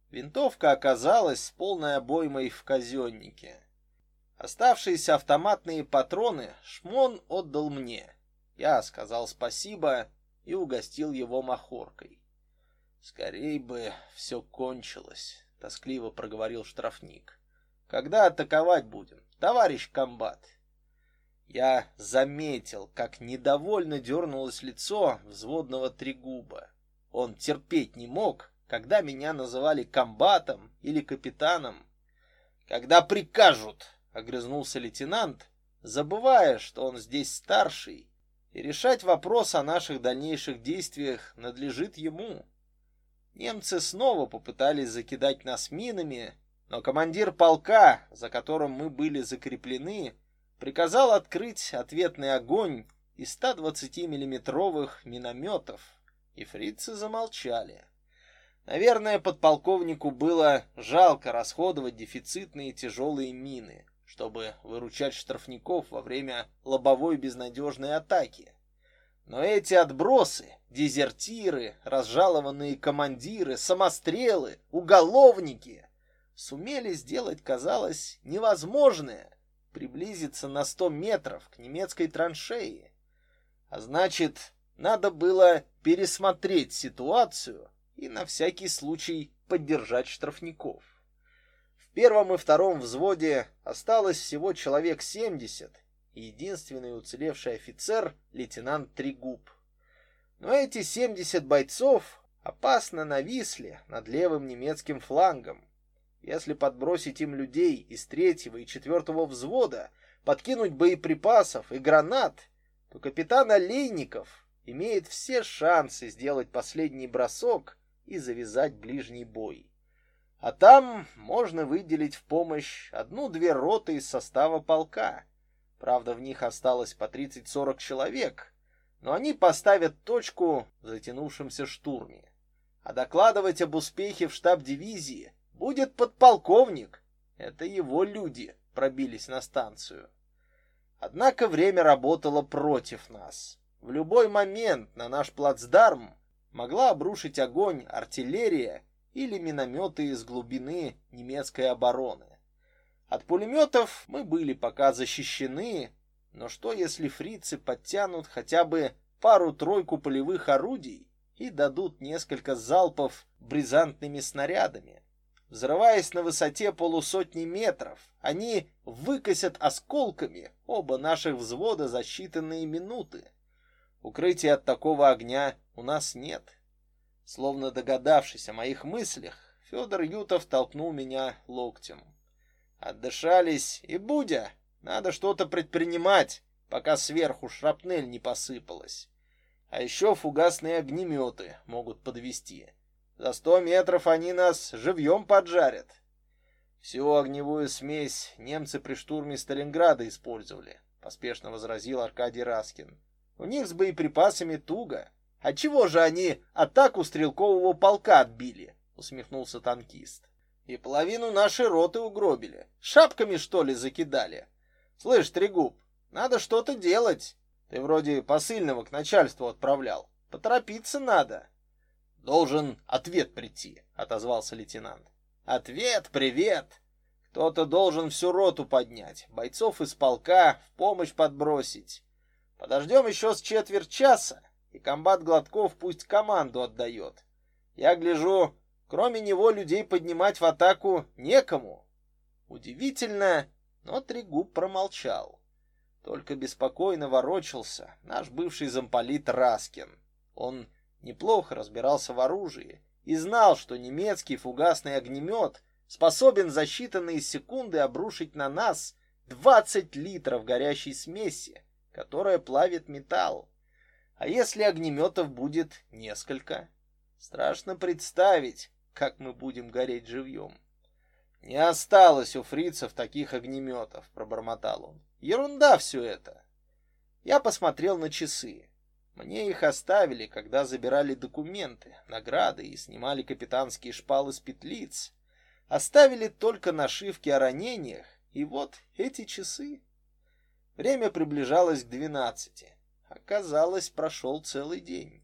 Винтовка оказалась с полной обоймой в казеннике. Оставшиеся автоматные патроны Шмон отдал мне. Я сказал спасибо и угостил его махоркой. Скорей бы все кончилось, тоскливо проговорил штрафник. Когда атаковать будем, товарищ комбат? Я заметил, как недовольно дернулось лицо взводного трегуба. Он терпеть не мог, когда меня называли комбатом или капитаном. Когда прикажут, огрызнулся лейтенант, забывая, что он здесь старший, и решать вопрос о наших дальнейших действиях надлежит ему. Немцы снова попытались закидать нас минами, но командир полка, за которым мы были закреплены, приказал открыть ответный огонь из 120 миллиметровых минометов и фрицы замолчали. Наверное, подполковнику было жалко расходовать дефицитные тяжелые мины, чтобы выручать штрафников во время лобовой безнадежной атаки. Но эти отбросы, дезертиры, разжалованные командиры, самострелы, уголовники сумели сделать, казалось, невозможное приблизиться на сто метров к немецкой траншеи. А значит, надо было пересмотреть ситуацию и на всякий случай поддержать штрафников. Первом и втором взводе осталось всего человек 70, и единственный уцелевший офицер — лейтенант Трегуб. Но эти 70 бойцов опасно нависли над левым немецким флангом. Если подбросить им людей из третьего и четвертого взвода, подкинуть боеприпасов и гранат, то капитан Олейников имеет все шансы сделать последний бросок и завязать ближний бой. А там можно выделить в помощь одну-две роты из состава полка. Правда, в них осталось по 30-40 человек, но они поставят точку в затянувшемся штурме. А докладывать об успехе в штаб дивизии будет подполковник. Это его люди пробились на станцию. Однако время работало против нас. В любой момент на наш плацдарм могла обрушить огонь артиллерия или минометы из глубины немецкой обороны. От пулеметов мы были пока защищены, но что если фрицы подтянут хотя бы пару-тройку полевых орудий и дадут несколько залпов бризантными снарядами? Взрываясь на высоте полусотни метров, они выкосят осколками оба наших взвода за считанные минуты. Укрытия от такого огня у нас нет. Словно догадавшись о моих мыслях, Федор Ютов толкнул меня локтем. Отдышались, и Будя, надо что-то предпринимать, пока сверху шрапнель не посыпалась. А еще фугасные огнеметы могут подвести. За сто метров они нас живьем поджарят. Всю огневую смесь немцы при штурме Сталинграда использовали, поспешно возразил Аркадий Раскин. У них с боеприпасами туго. А чего же они атаку стрелкового полка отбили? усмехнулся танкист. И половину нашей роты угробили. Шапками что ли закидали? Слышь, Трегуб, надо что-то делать. Ты вроде посыльного к начальству отправлял. Поторопиться надо. Должен ответ прийти, отозвался лейтенант. Ответ, привет. Кто-то должен всю роту поднять, бойцов из полка в помощь подбросить. Подождем еще с четверть часа, и комбат Гладков пусть команду отдает. Я гляжу, кроме него людей поднимать в атаку некому. Удивительно, но Трегуб промолчал. Только беспокойно ворочался наш бывший замполит Раскин. Он неплохо разбирался в оружии и знал, что немецкий фугасный огнемет способен за считанные секунды обрушить на нас 20 литров горящей смеси, которая плавит металл. А если огнеметов будет несколько? Страшно представить, как мы будем гореть живьем. Не осталось у фрицев таких огнеметов, пробормотал он. Ерунда все это. Я посмотрел на часы. Мне их оставили, когда забирали документы, награды и снимали капитанские шпалы с петлиц. Оставили только нашивки о ранениях, и вот эти часы. Время приближалось к двенадцати. Оказалось, прошел целый день.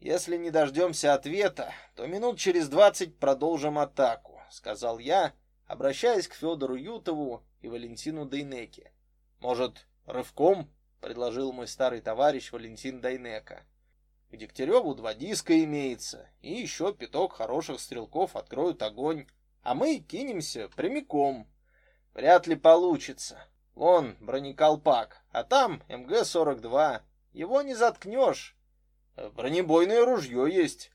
Если не дождемся ответа, то минут через двадцать продолжим атаку, сказал я, обращаясь к Федору Ютову и Валентину Дейнеке. Может, рывком — предложил мой старый товарищ Валентин Дайнека. К Дегтяреву два диска имеется, и еще пяток хороших стрелков откроют огонь, а мы кинемся прямиком. Вряд ли получится. Вон бронеколпак, а там МГ-42. Его не заткнешь. Бронебойное ружье есть.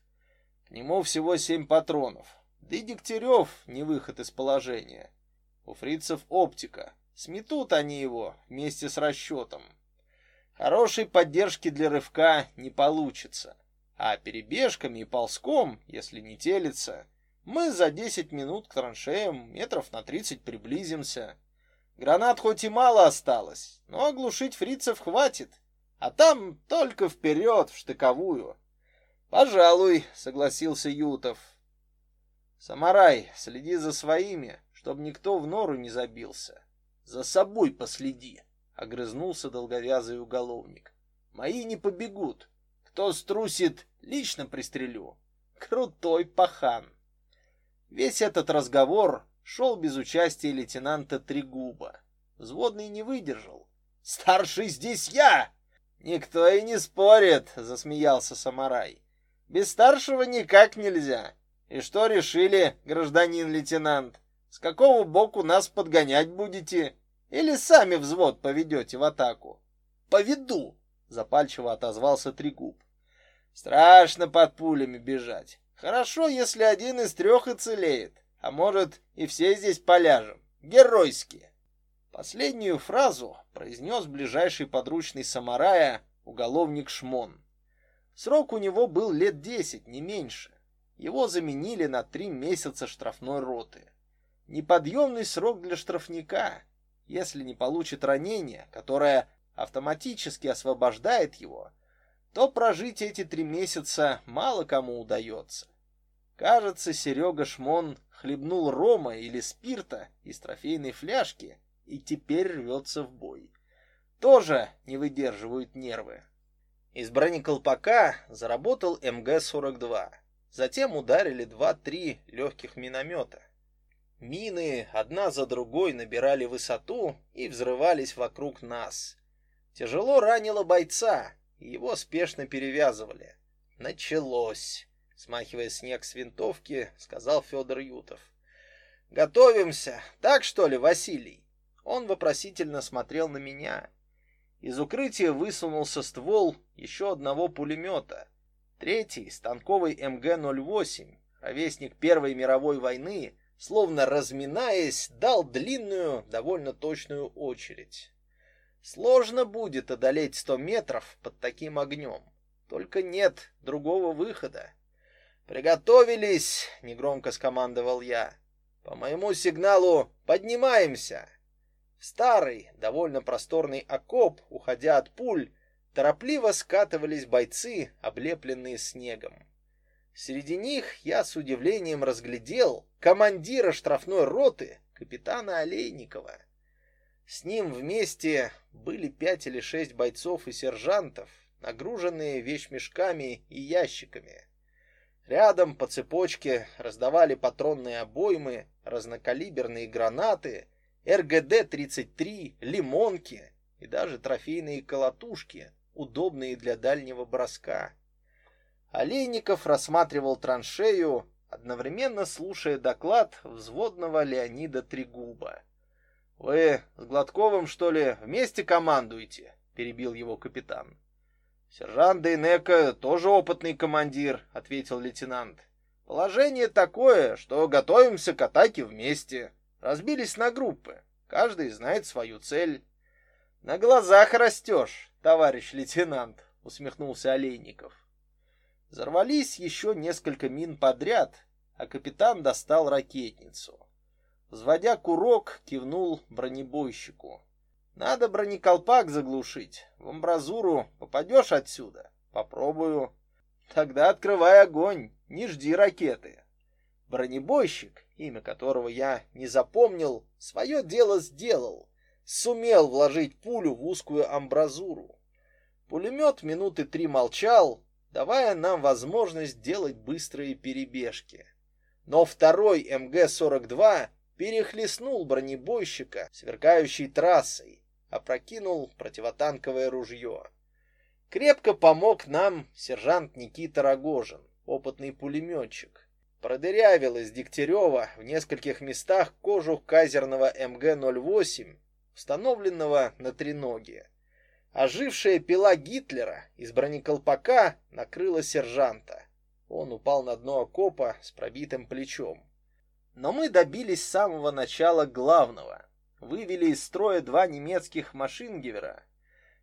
К нему всего семь патронов. Да и Дегтярев не выход из положения. У фрицев оптика. Сметут они его вместе с расчетом. Хорошей поддержки для рывка не получится. А перебежками и ползком, если не телится, мы за 10 минут к траншеям метров на 30 приблизимся. Гранат хоть и мало осталось, но оглушить фрицев хватит. А там только вперед, в штыковую. Пожалуй, согласился Ютов. Самарай, следи за своими, чтобы никто в нору не забился. За собой последи. — огрызнулся долговязый уголовник. «Мои не побегут. Кто струсит, лично пристрелю. Крутой пахан!» Весь этот разговор шел без участия лейтенанта Трегуба. Взводный не выдержал. «Старший здесь я!» «Никто и не спорит», — засмеялся Самарай. «Без старшего никак нельзя. И что решили, гражданин лейтенант? С какого боку нас подгонять будете? Или сами взвод поведете в атаку? Поведу, запальчиво отозвался Трегуб. Страшно под пулями бежать. Хорошо, если один из трех и целеет, а может и все здесь поляжем. Геройские. Последнюю фразу произнес ближайший подручный Самарая, уголовник Шмон. Срок у него был лет десять, не меньше. Его заменили на три месяца штрафной роты. Неподъемный срок для штрафника, если не получит ранение, которое автоматически освобождает его, то прожить эти три месяца мало кому удается. Кажется, Серега Шмон хлебнул рома или спирта из трофейной фляжки и теперь рвется в бой. Тоже не выдерживают нервы. Из бронеколпака заработал МГ-42. Затем ударили два-три легких миномета. Мины одна за другой набирали высоту и взрывались вокруг нас. Тяжело ранило бойца, его спешно перевязывали. Началось, смахивая снег с винтовки, сказал Федор Ютов. Готовимся. Так что ли, Василий? Он вопросительно смотрел на меня. Из укрытия высунулся ствол еще одного пулемета. Третий, станковый МГ-08, ровесник Первой мировой войны, словно разминаясь, дал длинную, довольно точную очередь. Сложно будет одолеть сто метров под таким огнем. Только нет другого выхода. «Приготовились!» — негромко скомандовал я. «По моему сигналу поднимаемся!» В старый, довольно просторный окоп, уходя от пуль, торопливо скатывались бойцы, облепленные снегом. Среди них я с удивлением разглядел командира штрафной роты, капитана Олейникова. С ним вместе были пять или шесть бойцов и сержантов, нагруженные вещмешками и ящиками. Рядом по цепочке раздавали патронные обоймы, разнокалиберные гранаты, РГД-33, лимонки и даже трофейные колотушки, удобные для дальнего броска. Олейников рассматривал траншею, одновременно слушая доклад взводного Леонида Трегуба. «Вы с Гладковым, что ли, вместе командуете?» — перебил его капитан. «Сержант Дейнека тоже опытный командир», — ответил лейтенант. «Положение такое, что готовимся к атаке вместе. Разбились на группы. Каждый знает свою цель». «На глазах растешь, товарищ лейтенант», — усмехнулся Олейников. Взорвались еще несколько мин подряд, а капитан достал ракетницу. Взводя курок, кивнул бронебойщику. Надо бронеколпак заглушить. В амбразуру попадешь отсюда? Попробую. Тогда открывай огонь, не жди ракеты. Бронебойщик, имя которого я не запомнил, свое дело сделал. Сумел вложить пулю в узкую амбразуру. Пулемет минуты три молчал, давая нам возможность делать быстрые перебежки. Но второй МГ-42 перехлестнул бронебойщика, сверкающей трассой, опрокинул противотанковое ружье. Крепко помог нам сержант Никита Рогожин, опытный пулеметчик. Продырявил из Дегтярева в нескольких местах кожух казерного МГ-08, установленного на треноге. Ожившая пила Гитлера из бронеколпака накрыла сержанта. Он упал на дно окопа с пробитым плечом. Но мы добились самого начала главного. Вывели из строя два немецких машингевера.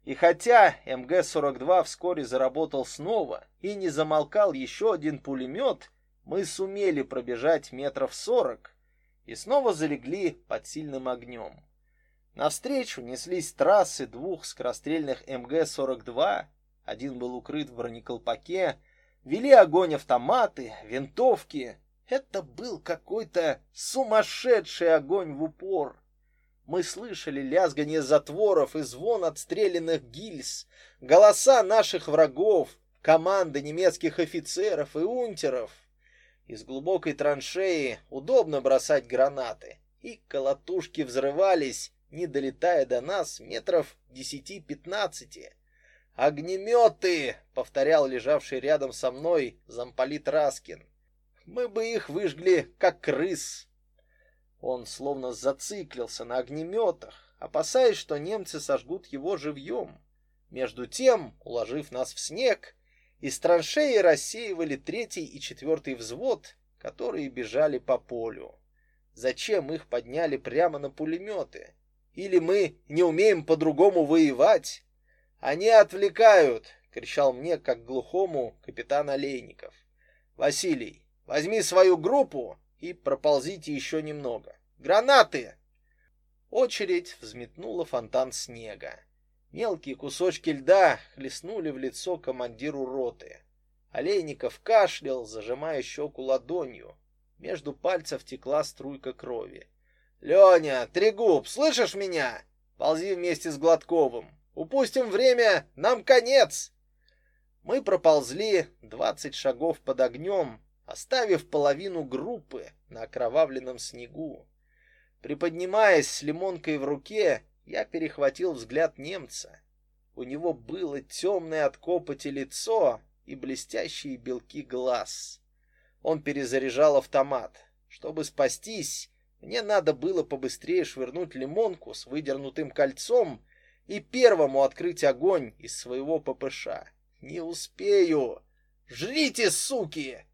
И хотя МГ-42 вскоре заработал снова и не замолкал еще один пулемет, мы сумели пробежать метров сорок и снова залегли под сильным огнем. Навстречу неслись трассы двух скорострельных МГ-42, один был укрыт в бронеколпаке, вели огонь автоматы, винтовки, это был какой-то сумасшедший огонь в упор. Мы слышали лязганье затворов и звон отстрелянных гильз, голоса наших врагов, команды немецких офицеров и унтеров. Из глубокой траншеи удобно бросать гранаты, и колотушки взрывались, не долетая до нас метров десяти-пятнадцати. «Огнеметы!» — повторял лежавший рядом со мной замполит Раскин мы бы их выжгли, как крыс. Он словно зациклился на огнеметах, опасаясь, что немцы сожгут его живьем. Между тем, уложив нас в снег, из траншеи рассеивали третий и четвертый взвод, которые бежали по полю. Зачем их подняли прямо на пулеметы? Или мы не умеем по-другому воевать? Они отвлекают, кричал мне, как глухому, капитан Олейников. Василий, возьми свою группу и проползите еще немного. Гранаты! Очередь взметнула фонтан снега. Мелкие кусочки льда хлестнули в лицо командиру роты. Олейников кашлял, зажимая щеку ладонью. Между пальцев текла струйка крови. «Леня, Трегуб, слышишь меня? Ползи вместе с Гладковым. Упустим время, нам конец!» Мы проползли двадцать шагов под огнем, оставив половину группы на окровавленном снегу. Приподнимаясь с лимонкой в руке, я перехватил взгляд немца. У него было темное от копоти лицо и блестящие белки глаз. Он перезаряжал автомат. Чтобы спастись, мне надо было побыстрее швырнуть лимонку с выдернутым кольцом и первому открыть огонь из своего ППШ. Не успею. Жрите, суки!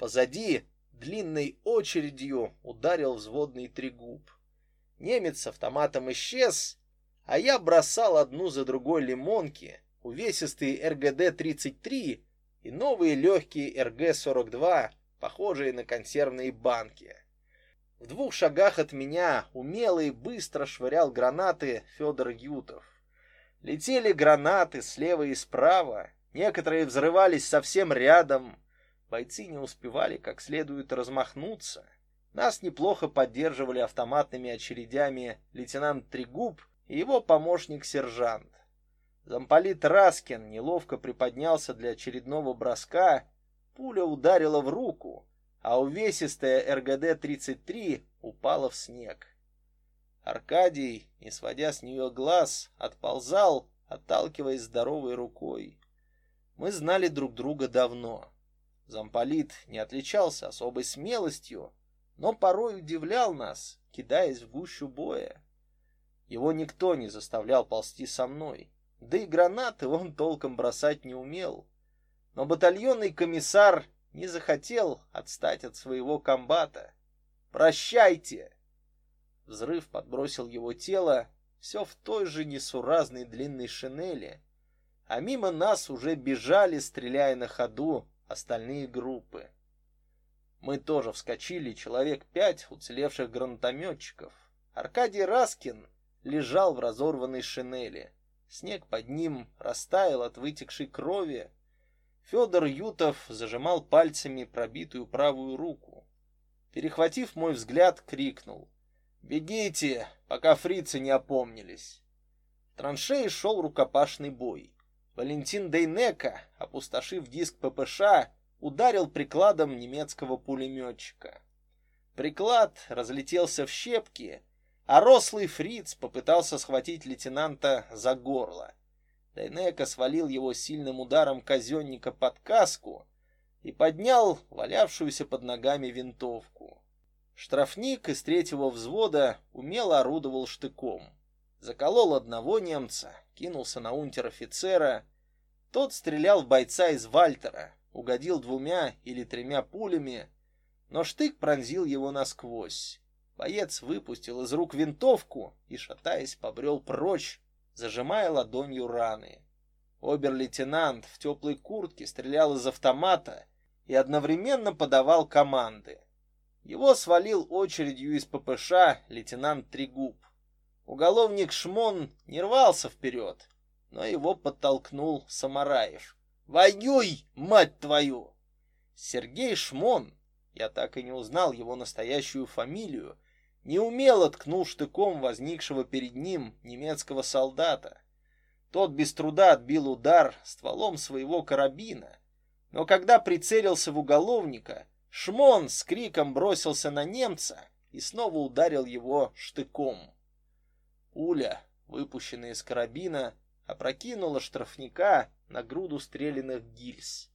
Позади длинной очередью ударил взводный трегуб. Немец с автоматом исчез, а я бросал одну за другой лимонки, увесистые РГД-33 и новые легкие РГ-42, похожие на консервные банки. В двух шагах от меня умело и быстро швырял гранаты Федор Ютов. Летели гранаты слева и справа, некоторые взрывались совсем рядом. Бойцы не успевали как следует размахнуться. Нас неплохо поддерживали автоматными очередями лейтенант Трегуб и его помощник-сержант. Замполит Раскин неловко приподнялся для очередного броска, пуля ударила в руку, а увесистая РГД-33 упала в снег. Аркадий, не сводя с нее глаз, отползал, отталкиваясь здоровой рукой. Мы знали друг друга давно. Замполит не отличался особой смелостью, но порой удивлял нас, кидаясь в гущу боя. Его никто не заставлял ползти со мной, да и гранаты он толком бросать не умел. Но батальонный комиссар не захотел отстать от своего комбата. «Прощайте!» Взрыв подбросил его тело все в той же несуразной длинной шинели, а мимо нас уже бежали, стреляя на ходу, остальные группы. Мы тоже вскочили, человек пять уцелевших гранатометчиков. Аркадий Раскин лежал в разорванной шинели. Снег под ним растаял от вытекшей крови. Федор Ютов зажимал пальцами пробитую правую руку. Перехватив мой взгляд, крикнул. «Бегите, пока фрицы не опомнились!» В траншеи шел рукопашный бой. Валентин Дейнека, опустошив диск ППШ, ударил прикладом немецкого пулеметчика. Приклад разлетелся в щепки, а рослый фриц попытался схватить лейтенанта за горло. Дейнека свалил его сильным ударом казенника под каску и поднял валявшуюся под ногами винтовку. Штрафник из третьего взвода умело орудовал штыком. Заколол одного немца, кинулся на унтер-офицера. Тот стрелял в бойца из Вальтера, угодил двумя или тремя пулями, но штык пронзил его насквозь. Боец выпустил из рук винтовку и, шатаясь, побрел прочь, зажимая ладонью раны. Обер-лейтенант в теплой куртке стрелял из автомата и одновременно подавал команды. Его свалил очередью из ППШ лейтенант Трегуб. Уголовник Шмон не рвался вперед, но его подтолкнул Самараев. Воюй, мать твою! Сергей Шмон, я так и не узнал его настоящую фамилию, неумело ткнул штыком возникшего перед ним немецкого солдата. Тот без труда отбил удар стволом своего карабина, но когда прицелился в уголовника, Шмон с криком бросился на немца и снова ударил его штыком. Пуля, выпущенная из карабина, опрокинула штрафника на груду стрелянных гильз.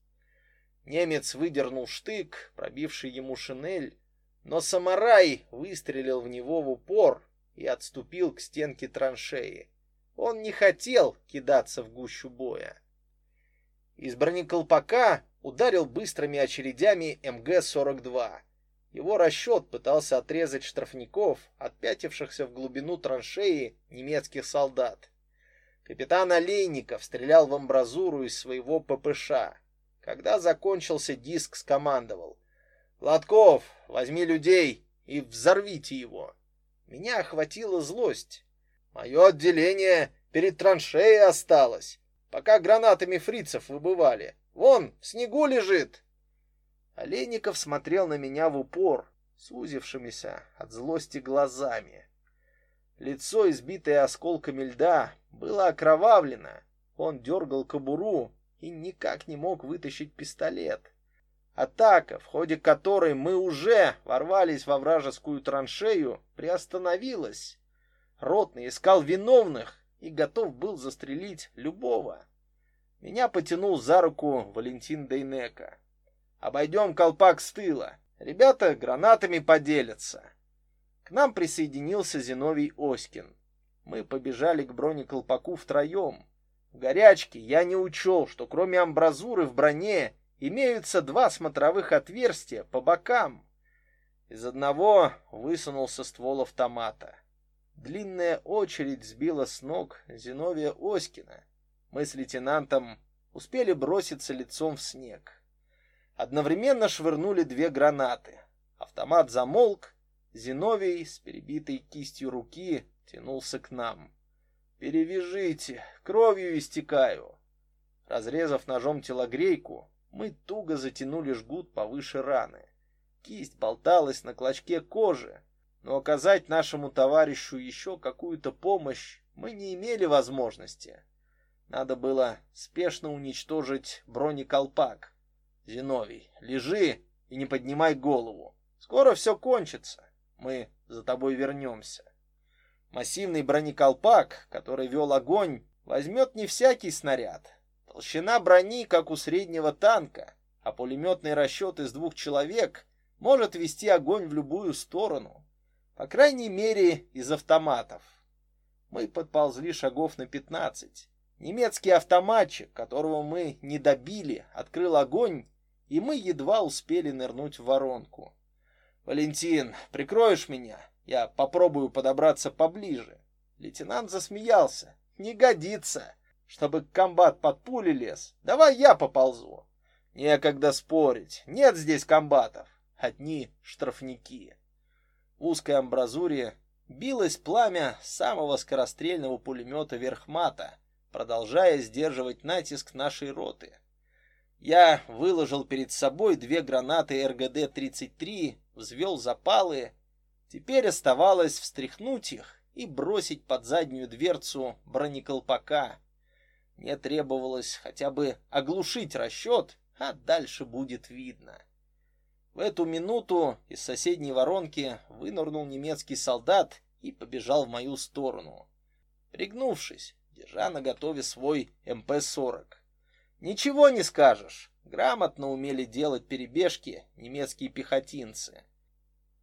Немец выдернул штык, пробивший ему шинель, но самарай выстрелил в него в упор и отступил к стенке траншеи. Он не хотел кидаться в гущу боя. Из бронеколпака ударил быстрыми очередями МГ-42. Его расчет пытался отрезать штрафников, отпятившихся в глубину траншеи немецких солдат. Капитан Олейников стрелял в амбразуру из своего ППШ. Когда закончился диск, скомандовал. «Гладков, возьми людей и взорвите его!» Меня охватила злость. Мое отделение перед траншеей осталось, пока гранатами фрицев выбывали. Вон, в снегу лежит!» Олейников смотрел на меня в упор, сузившимися от злости глазами. Лицо, избитое осколками льда, было окровавлено. Он дергал кобуру и никак не мог вытащить пистолет. Атака, в ходе которой мы уже ворвались во вражескую траншею, приостановилась. Ротный искал виновных и готов был застрелить любого. Меня потянул за руку Валентин Дейнека. Обойдем колпак с тыла. Ребята гранатами поделятся. К нам присоединился Зиновий Оськин. Мы побежали к бронеколпаку втроем. В горячке я не учел, что кроме амбразуры в броне имеются два смотровых отверстия по бокам. Из одного высунулся ствол автомата. Длинная очередь сбила с ног Зиновия Оськина. Мы с лейтенантом успели броситься лицом в снег. Одновременно швырнули две гранаты. Автомат замолк, Зиновий с перебитой кистью руки тянулся к нам. «Перевяжите, кровью истекаю!» Разрезав ножом телогрейку, мы туго затянули жгут повыше раны. Кисть болталась на клочке кожи, но оказать нашему товарищу еще какую-то помощь мы не имели возможности. Надо было спешно уничтожить бронеколпак. Зиновий, лежи и не поднимай голову. Скоро все кончится. Мы за тобой вернемся. Массивный бронеколпак, который вел огонь, возьмет не всякий снаряд. Толщина брони, как у среднего танка, а пулеметный расчет из двух человек может вести огонь в любую сторону. По крайней мере, из автоматов. Мы подползли шагов на пятнадцать. Немецкий автоматчик, которого мы не добили, открыл огонь и мы едва успели нырнуть в воронку. «Валентин, прикроешь меня? Я попробую подобраться поближе». Лейтенант засмеялся. «Не годится, чтобы комбат под пули лез. Давай я поползу». «Некогда спорить. Нет здесь комбатов. Одни штрафники». В узкой амбразуре билось пламя самого скорострельного пулемета Верхмата, продолжая сдерживать натиск нашей роты. Я выложил перед собой две гранаты РГД-33, взвел запалы. Теперь оставалось встряхнуть их и бросить под заднюю дверцу бронеколпака. Мне требовалось хотя бы оглушить расчет, а дальше будет видно. В эту минуту из соседней воронки вынырнул немецкий солдат и побежал в мою сторону. Пригнувшись, держа наготове свой МП-40. Ничего не скажешь. Грамотно умели делать перебежки немецкие пехотинцы.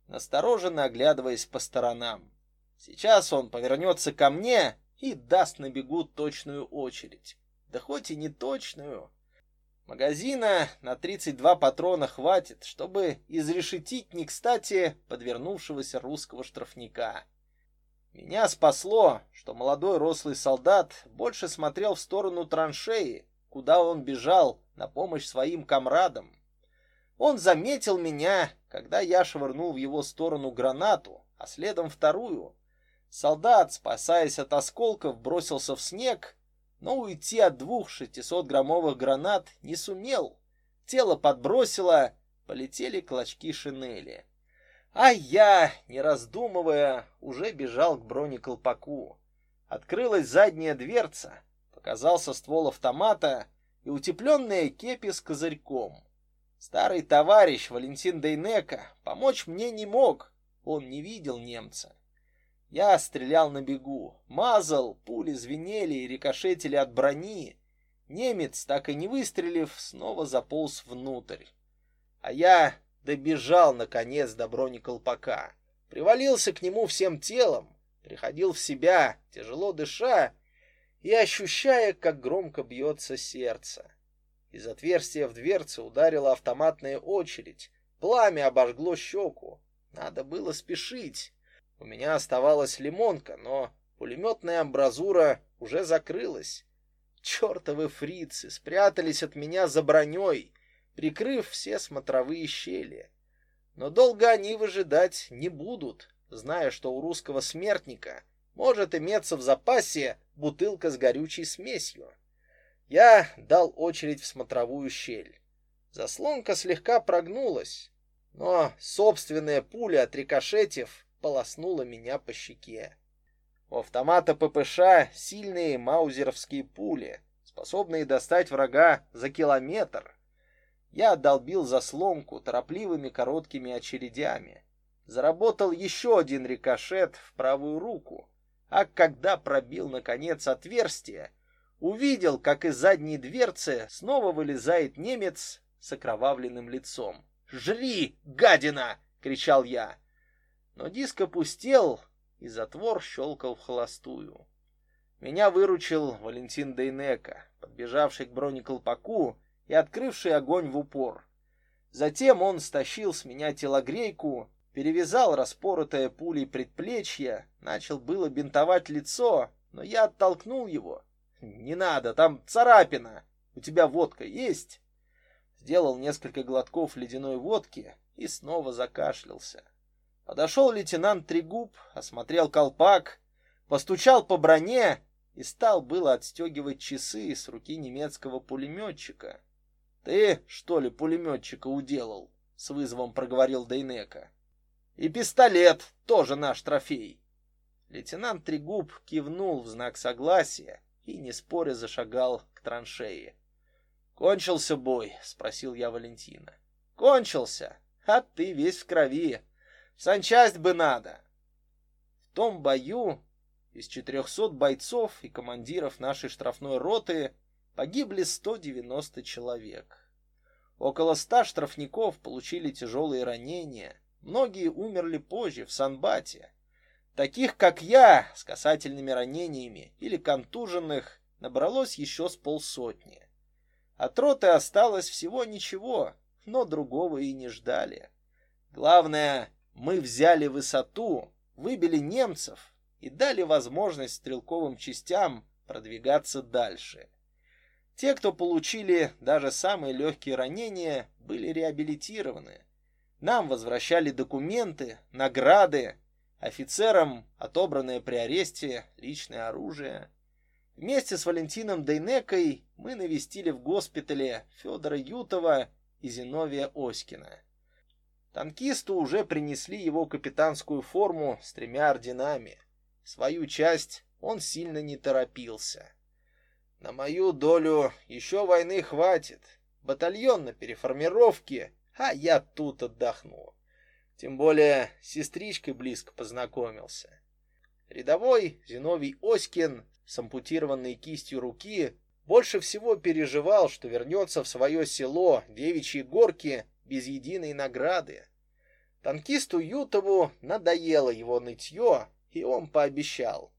Настороженно оглядываясь по сторонам. Сейчас он повернется ко мне и даст на бегу точную очередь. Да хоть и не точную. Магазина на 32 патрона хватит, чтобы изрешетить не кстати подвернувшегося русского штрафника. Меня спасло, что молодой рослый солдат больше смотрел в сторону траншеи, куда он бежал на помощь своим комрадам. Он заметил меня, когда я швырнул в его сторону гранату, а следом вторую. Солдат, спасаясь от осколков, бросился в снег, но уйти от двух 600-граммовых гранат не сумел. Тело подбросило, полетели клочки шинели. А я, не раздумывая, уже бежал к бронеколпаку. Открылась задняя дверца, Показался ствол автомата и утепленная кепи с козырьком. Старый товарищ Валентин Дейнека помочь мне не мог, он не видел немца. Я стрелял на бегу, мазал, пули звенели и рикошетили от брони. Немец, так и не выстрелив, снова заполз внутрь. А я добежал, наконец, до бронеколпака. Привалился к нему всем телом, приходил в себя, тяжело дыша и ощущая, как громко бьется сердце. Из отверстия в дверце ударила автоматная очередь. Пламя обожгло щеку. Надо было спешить. У меня оставалась лимонка, но пулеметная амбразура уже закрылась. Чертовы фрицы спрятались от меня за броней, прикрыв все смотровые щели. Но долго они выжидать не будут, зная, что у русского смертника может иметься в запасе бутылка с горючей смесью. Я дал очередь в смотровую щель. Заслонка слегка прогнулась, но собственная пуля от рикошетив полоснула меня по щеке. У автомата ППШ сильные маузеровские пули, способные достать врага за километр. Я долбил заслонку торопливыми короткими очередями. Заработал еще один рикошет в правую руку, а когда пробил наконец отверстие, увидел, как из задней дверцы снова вылезает немец с окровавленным лицом. «Жри, гадина!» — кричал я. Но диск опустел, и затвор щелкал в холостую. Меня выручил Валентин Дейнека, подбежавший к бронеколпаку и открывший огонь в упор. Затем он стащил с меня телогрейку, перевязал распоротое пулей предплечье, начал было бинтовать лицо, но я оттолкнул его. «Не надо, там царапина. У тебя водка есть?» Сделал несколько глотков ледяной водки и снова закашлялся. Подошел лейтенант Трегуб, осмотрел колпак, постучал по броне и стал было отстегивать часы с руки немецкого пулеметчика. «Ты, что ли, пулеметчика уделал?» — с вызовом проговорил Дейнека. «И пистолет тоже наш трофей». Лейтенант Трегуб кивнул в знак согласия и, не споря, зашагал к траншее. «Кончился бой?» — спросил я Валентина. «Кончился, а ты весь в крови. Санчасть бы надо». В том бою из 400 бойцов и командиров нашей штрафной роты погибли 190 человек. Около 100 штрафников получили тяжелые ранения, многие умерли позже в Санбате. Таких, как я, с касательными ранениями или контуженных, набралось еще с полсотни. От роты осталось всего ничего, но другого и не ждали. Главное, мы взяли высоту, выбили немцев и дали возможность стрелковым частям продвигаться дальше. Те, кто получили даже самые легкие ранения, были реабилитированы. Нам возвращали документы, награды, офицерам отобранное при аресте личное оружие. Вместе с Валентином Дейнекой мы навестили в госпитале Федора Ютова и Зиновия Оськина. Танкисту уже принесли его капитанскую форму с тремя орденами. Свою часть он сильно не торопился. На мою долю еще войны хватит. Батальон на переформировке, а я тут отдохну. Тем более с сестричкой близко познакомился. Рядовой Зиновий Оськин с ампутированной кистью руки больше всего переживал, что вернется в свое село Девичьи Горки без единой награды. Танкисту Ютову надоело его нытье, и он пообещал.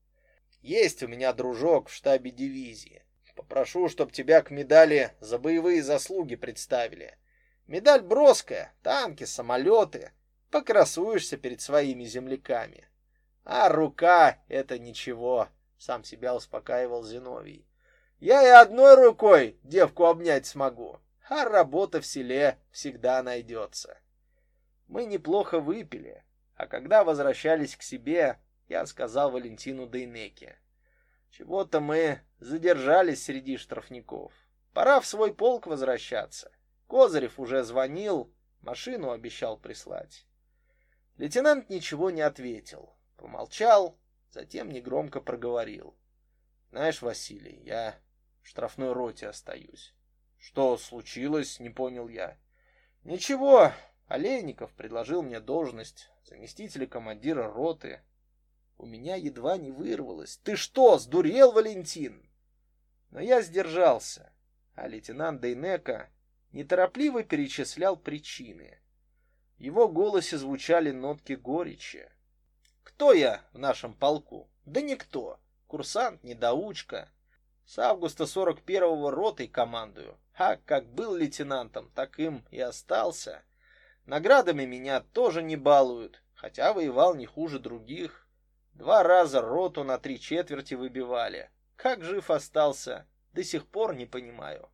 «Есть у меня дружок в штабе дивизии. Попрошу, чтоб тебя к медали за боевые заслуги представили. Медаль броская, танки, самолеты. Покрасуешься перед своими земляками. А рука — это ничего», — сам себя успокаивал Зиновий. «Я и одной рукой девку обнять смогу, а работа в селе всегда найдется». Мы неплохо выпили, а когда возвращались к себе, я сказал Валентину Дейнеке. Чего-то мы задержались среди штрафников. Пора в свой полк возвращаться. Козырев уже звонил, машину обещал прислать. Лейтенант ничего не ответил. Помолчал, затем негромко проговорил. Знаешь, Василий, я в штрафной роте остаюсь. Что случилось, не понял я. Ничего, Олейников предложил мне должность заместителя командира роты. У меня едва не вырвалось. Ты что, сдурел, Валентин? Но я сдержался, а лейтенант Дейнека неторопливо перечислял причины. В его голосе звучали нотки горечи. Кто я в нашем полку? Да никто. Курсант, недоучка. С августа 41-го ротой командую. А как был лейтенантом, так им и остался. Наградами меня тоже не балуют, хотя воевал не хуже других. Два раза роту на три четверти выбивали. Как жив остался, до сих пор не понимаю.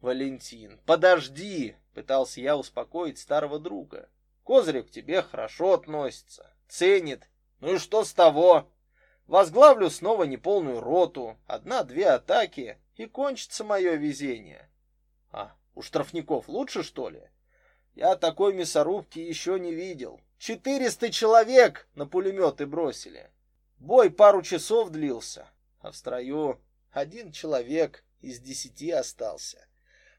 Валентин, подожди, пытался я успокоить старого друга. Козырев к тебе хорошо относится, ценит. Ну и что с того? Возглавлю снова неполную роту, одна-две атаки, и кончится мое везение. А, у штрафников лучше, что ли? Я такой мясорубки еще не видел. Четыреста человек на пулеметы бросили. Бой пару часов длился, а в строю один человек из десяти остался.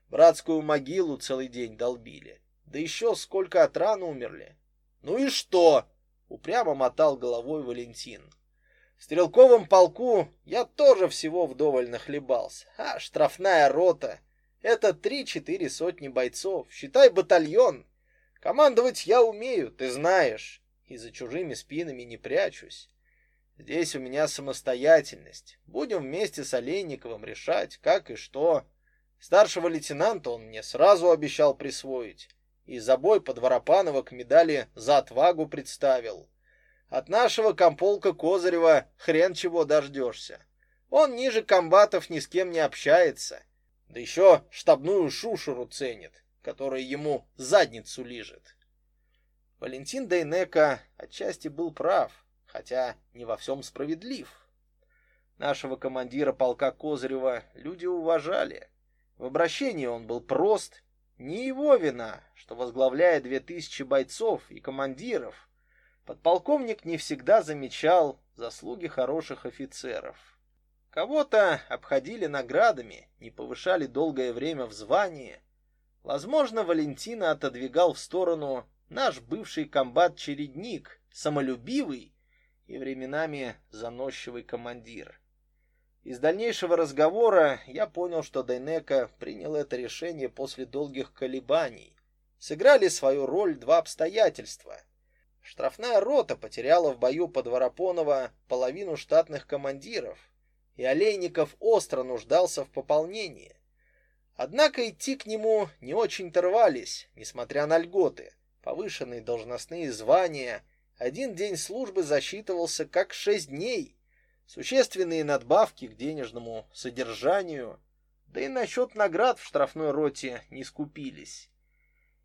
Братскую могилу целый день долбили. Да еще сколько от ран умерли. Ну и что? Упрямо мотал головой Валентин. В стрелковом полку я тоже всего вдоволь нахлебался. А штрафная рота — это три-четыре сотни бойцов. Считай батальон. Командовать я умею, ты знаешь. И за чужими спинами не прячусь. Здесь у меня самостоятельность. Будем вместе с Олейниковым решать, как и что. Старшего лейтенанта он мне сразу обещал присвоить. И за бой под Воропанова к медали за отвагу представил. От нашего комполка Козырева хрен чего дождешься. Он ниже комбатов ни с кем не общается. Да еще штабную шушеру ценит, которая ему задницу лижет. Валентин Дейнека отчасти был прав, хотя не во всем справедлив. Нашего командира полка Козырева люди уважали. В обращении он был прост. Не его вина, что возглавляя две тысячи бойцов и командиров, Подполковник не всегда замечал заслуги хороших офицеров. Кого-то обходили наградами, не повышали долгое время в звании. Возможно, Валентина отодвигал в сторону наш бывший комбат-чередник, самолюбивый и временами заносчивый командир. Из дальнейшего разговора я понял, что Дайнека принял это решение после долгих колебаний. Сыграли свою роль два обстоятельства — Штрафная рота потеряла в бою под Воропонова половину штатных командиров, и Олейников остро нуждался в пополнении. Однако идти к нему не очень-то рвались, несмотря на льготы, повышенные должностные звания. Один день службы засчитывался как шесть дней, существенные надбавки к денежному содержанию, да и насчет наград в штрафной роте не скупились.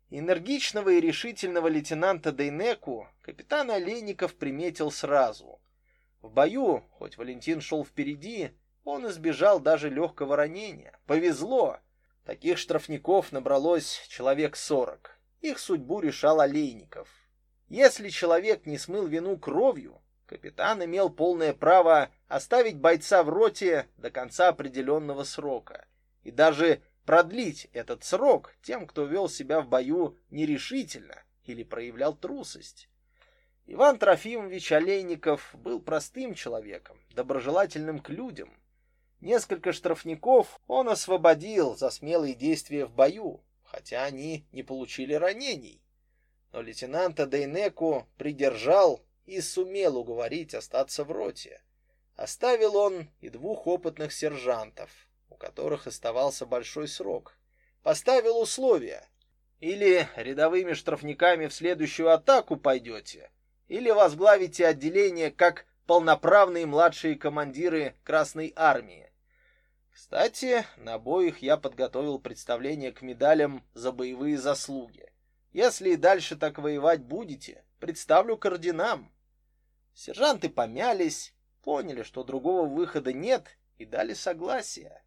Энергичного и решительного лейтенанта Дейнеку капитан Олейников приметил сразу. В бою, хоть Валентин шел впереди, он избежал даже легкого ранения. Повезло. Таких штрафников набралось человек сорок. Их судьбу решал Олейников. Если человек не смыл вину кровью, капитан имел полное право оставить бойца в роте до конца определенного срока. И даже продлить этот срок тем, кто вел себя в бою нерешительно или проявлял трусость. Иван Трофимович Олейников был простым человеком, доброжелательным к людям. Несколько штрафников он освободил за смелые действия в бою, хотя они не получили ранений. Но лейтенанта Дейнеку придержал и сумел уговорить остаться в роте. Оставил он и двух опытных сержантов, у которых оставался большой срок. Поставил условия. Или рядовыми штрафниками в следующую атаку пойдете, или возглавите отделение как полноправные младшие командиры Красной Армии. Кстати, на обоих я подготовил представление к медалям за боевые заслуги. Если и дальше так воевать будете, представлю к орденам. Сержанты помялись, поняли, что другого выхода нет и дали согласие.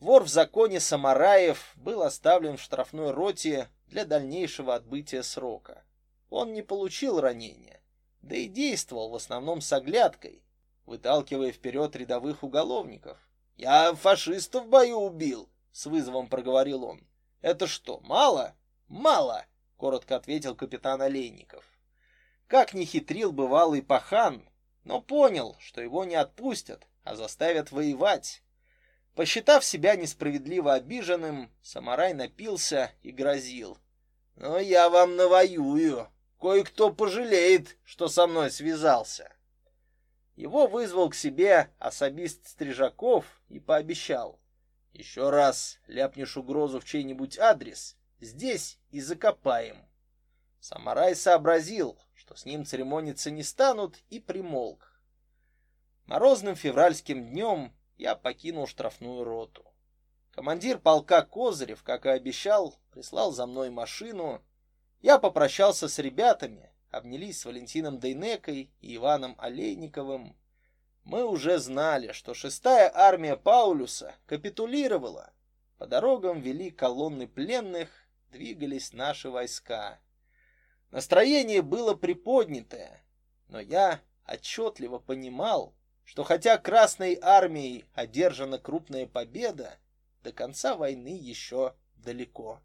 Вор в законе Самараев был оставлен в штрафной роте для дальнейшего отбытия срока. Он не получил ранения, да и действовал в основном с оглядкой, выталкивая вперед рядовых уголовников. «Я фашиста в бою убил», — с вызовом проговорил он. «Это что, мало?» «Мало», — коротко ответил капитан Олейников. Как ни хитрил бывалый пахан, но понял, что его не отпустят, а заставят воевать. Посчитав себя несправедливо обиженным, Самарай напился и грозил. Но я вам навоюю. Кое-кто пожалеет, что со мной связался. Его вызвал к себе особист Стрижаков и пообещал. Еще раз ляпнешь угрозу в чей-нибудь адрес, здесь и закопаем. Самарай сообразил, что с ним церемониться не станут, и примолк. Морозным февральским днем я покинул штрафную роту. Командир полка Козырев, как и обещал, прислал за мной машину. Я попрощался с ребятами, обнялись с Валентином Дейнекой и Иваном Олейниковым. Мы уже знали, что шестая армия Паулюса капитулировала. По дорогам вели колонны пленных, двигались наши войска. Настроение было приподнятое, но я отчетливо понимал, что хотя Красной армией одержана крупная победа, до конца войны еще далеко.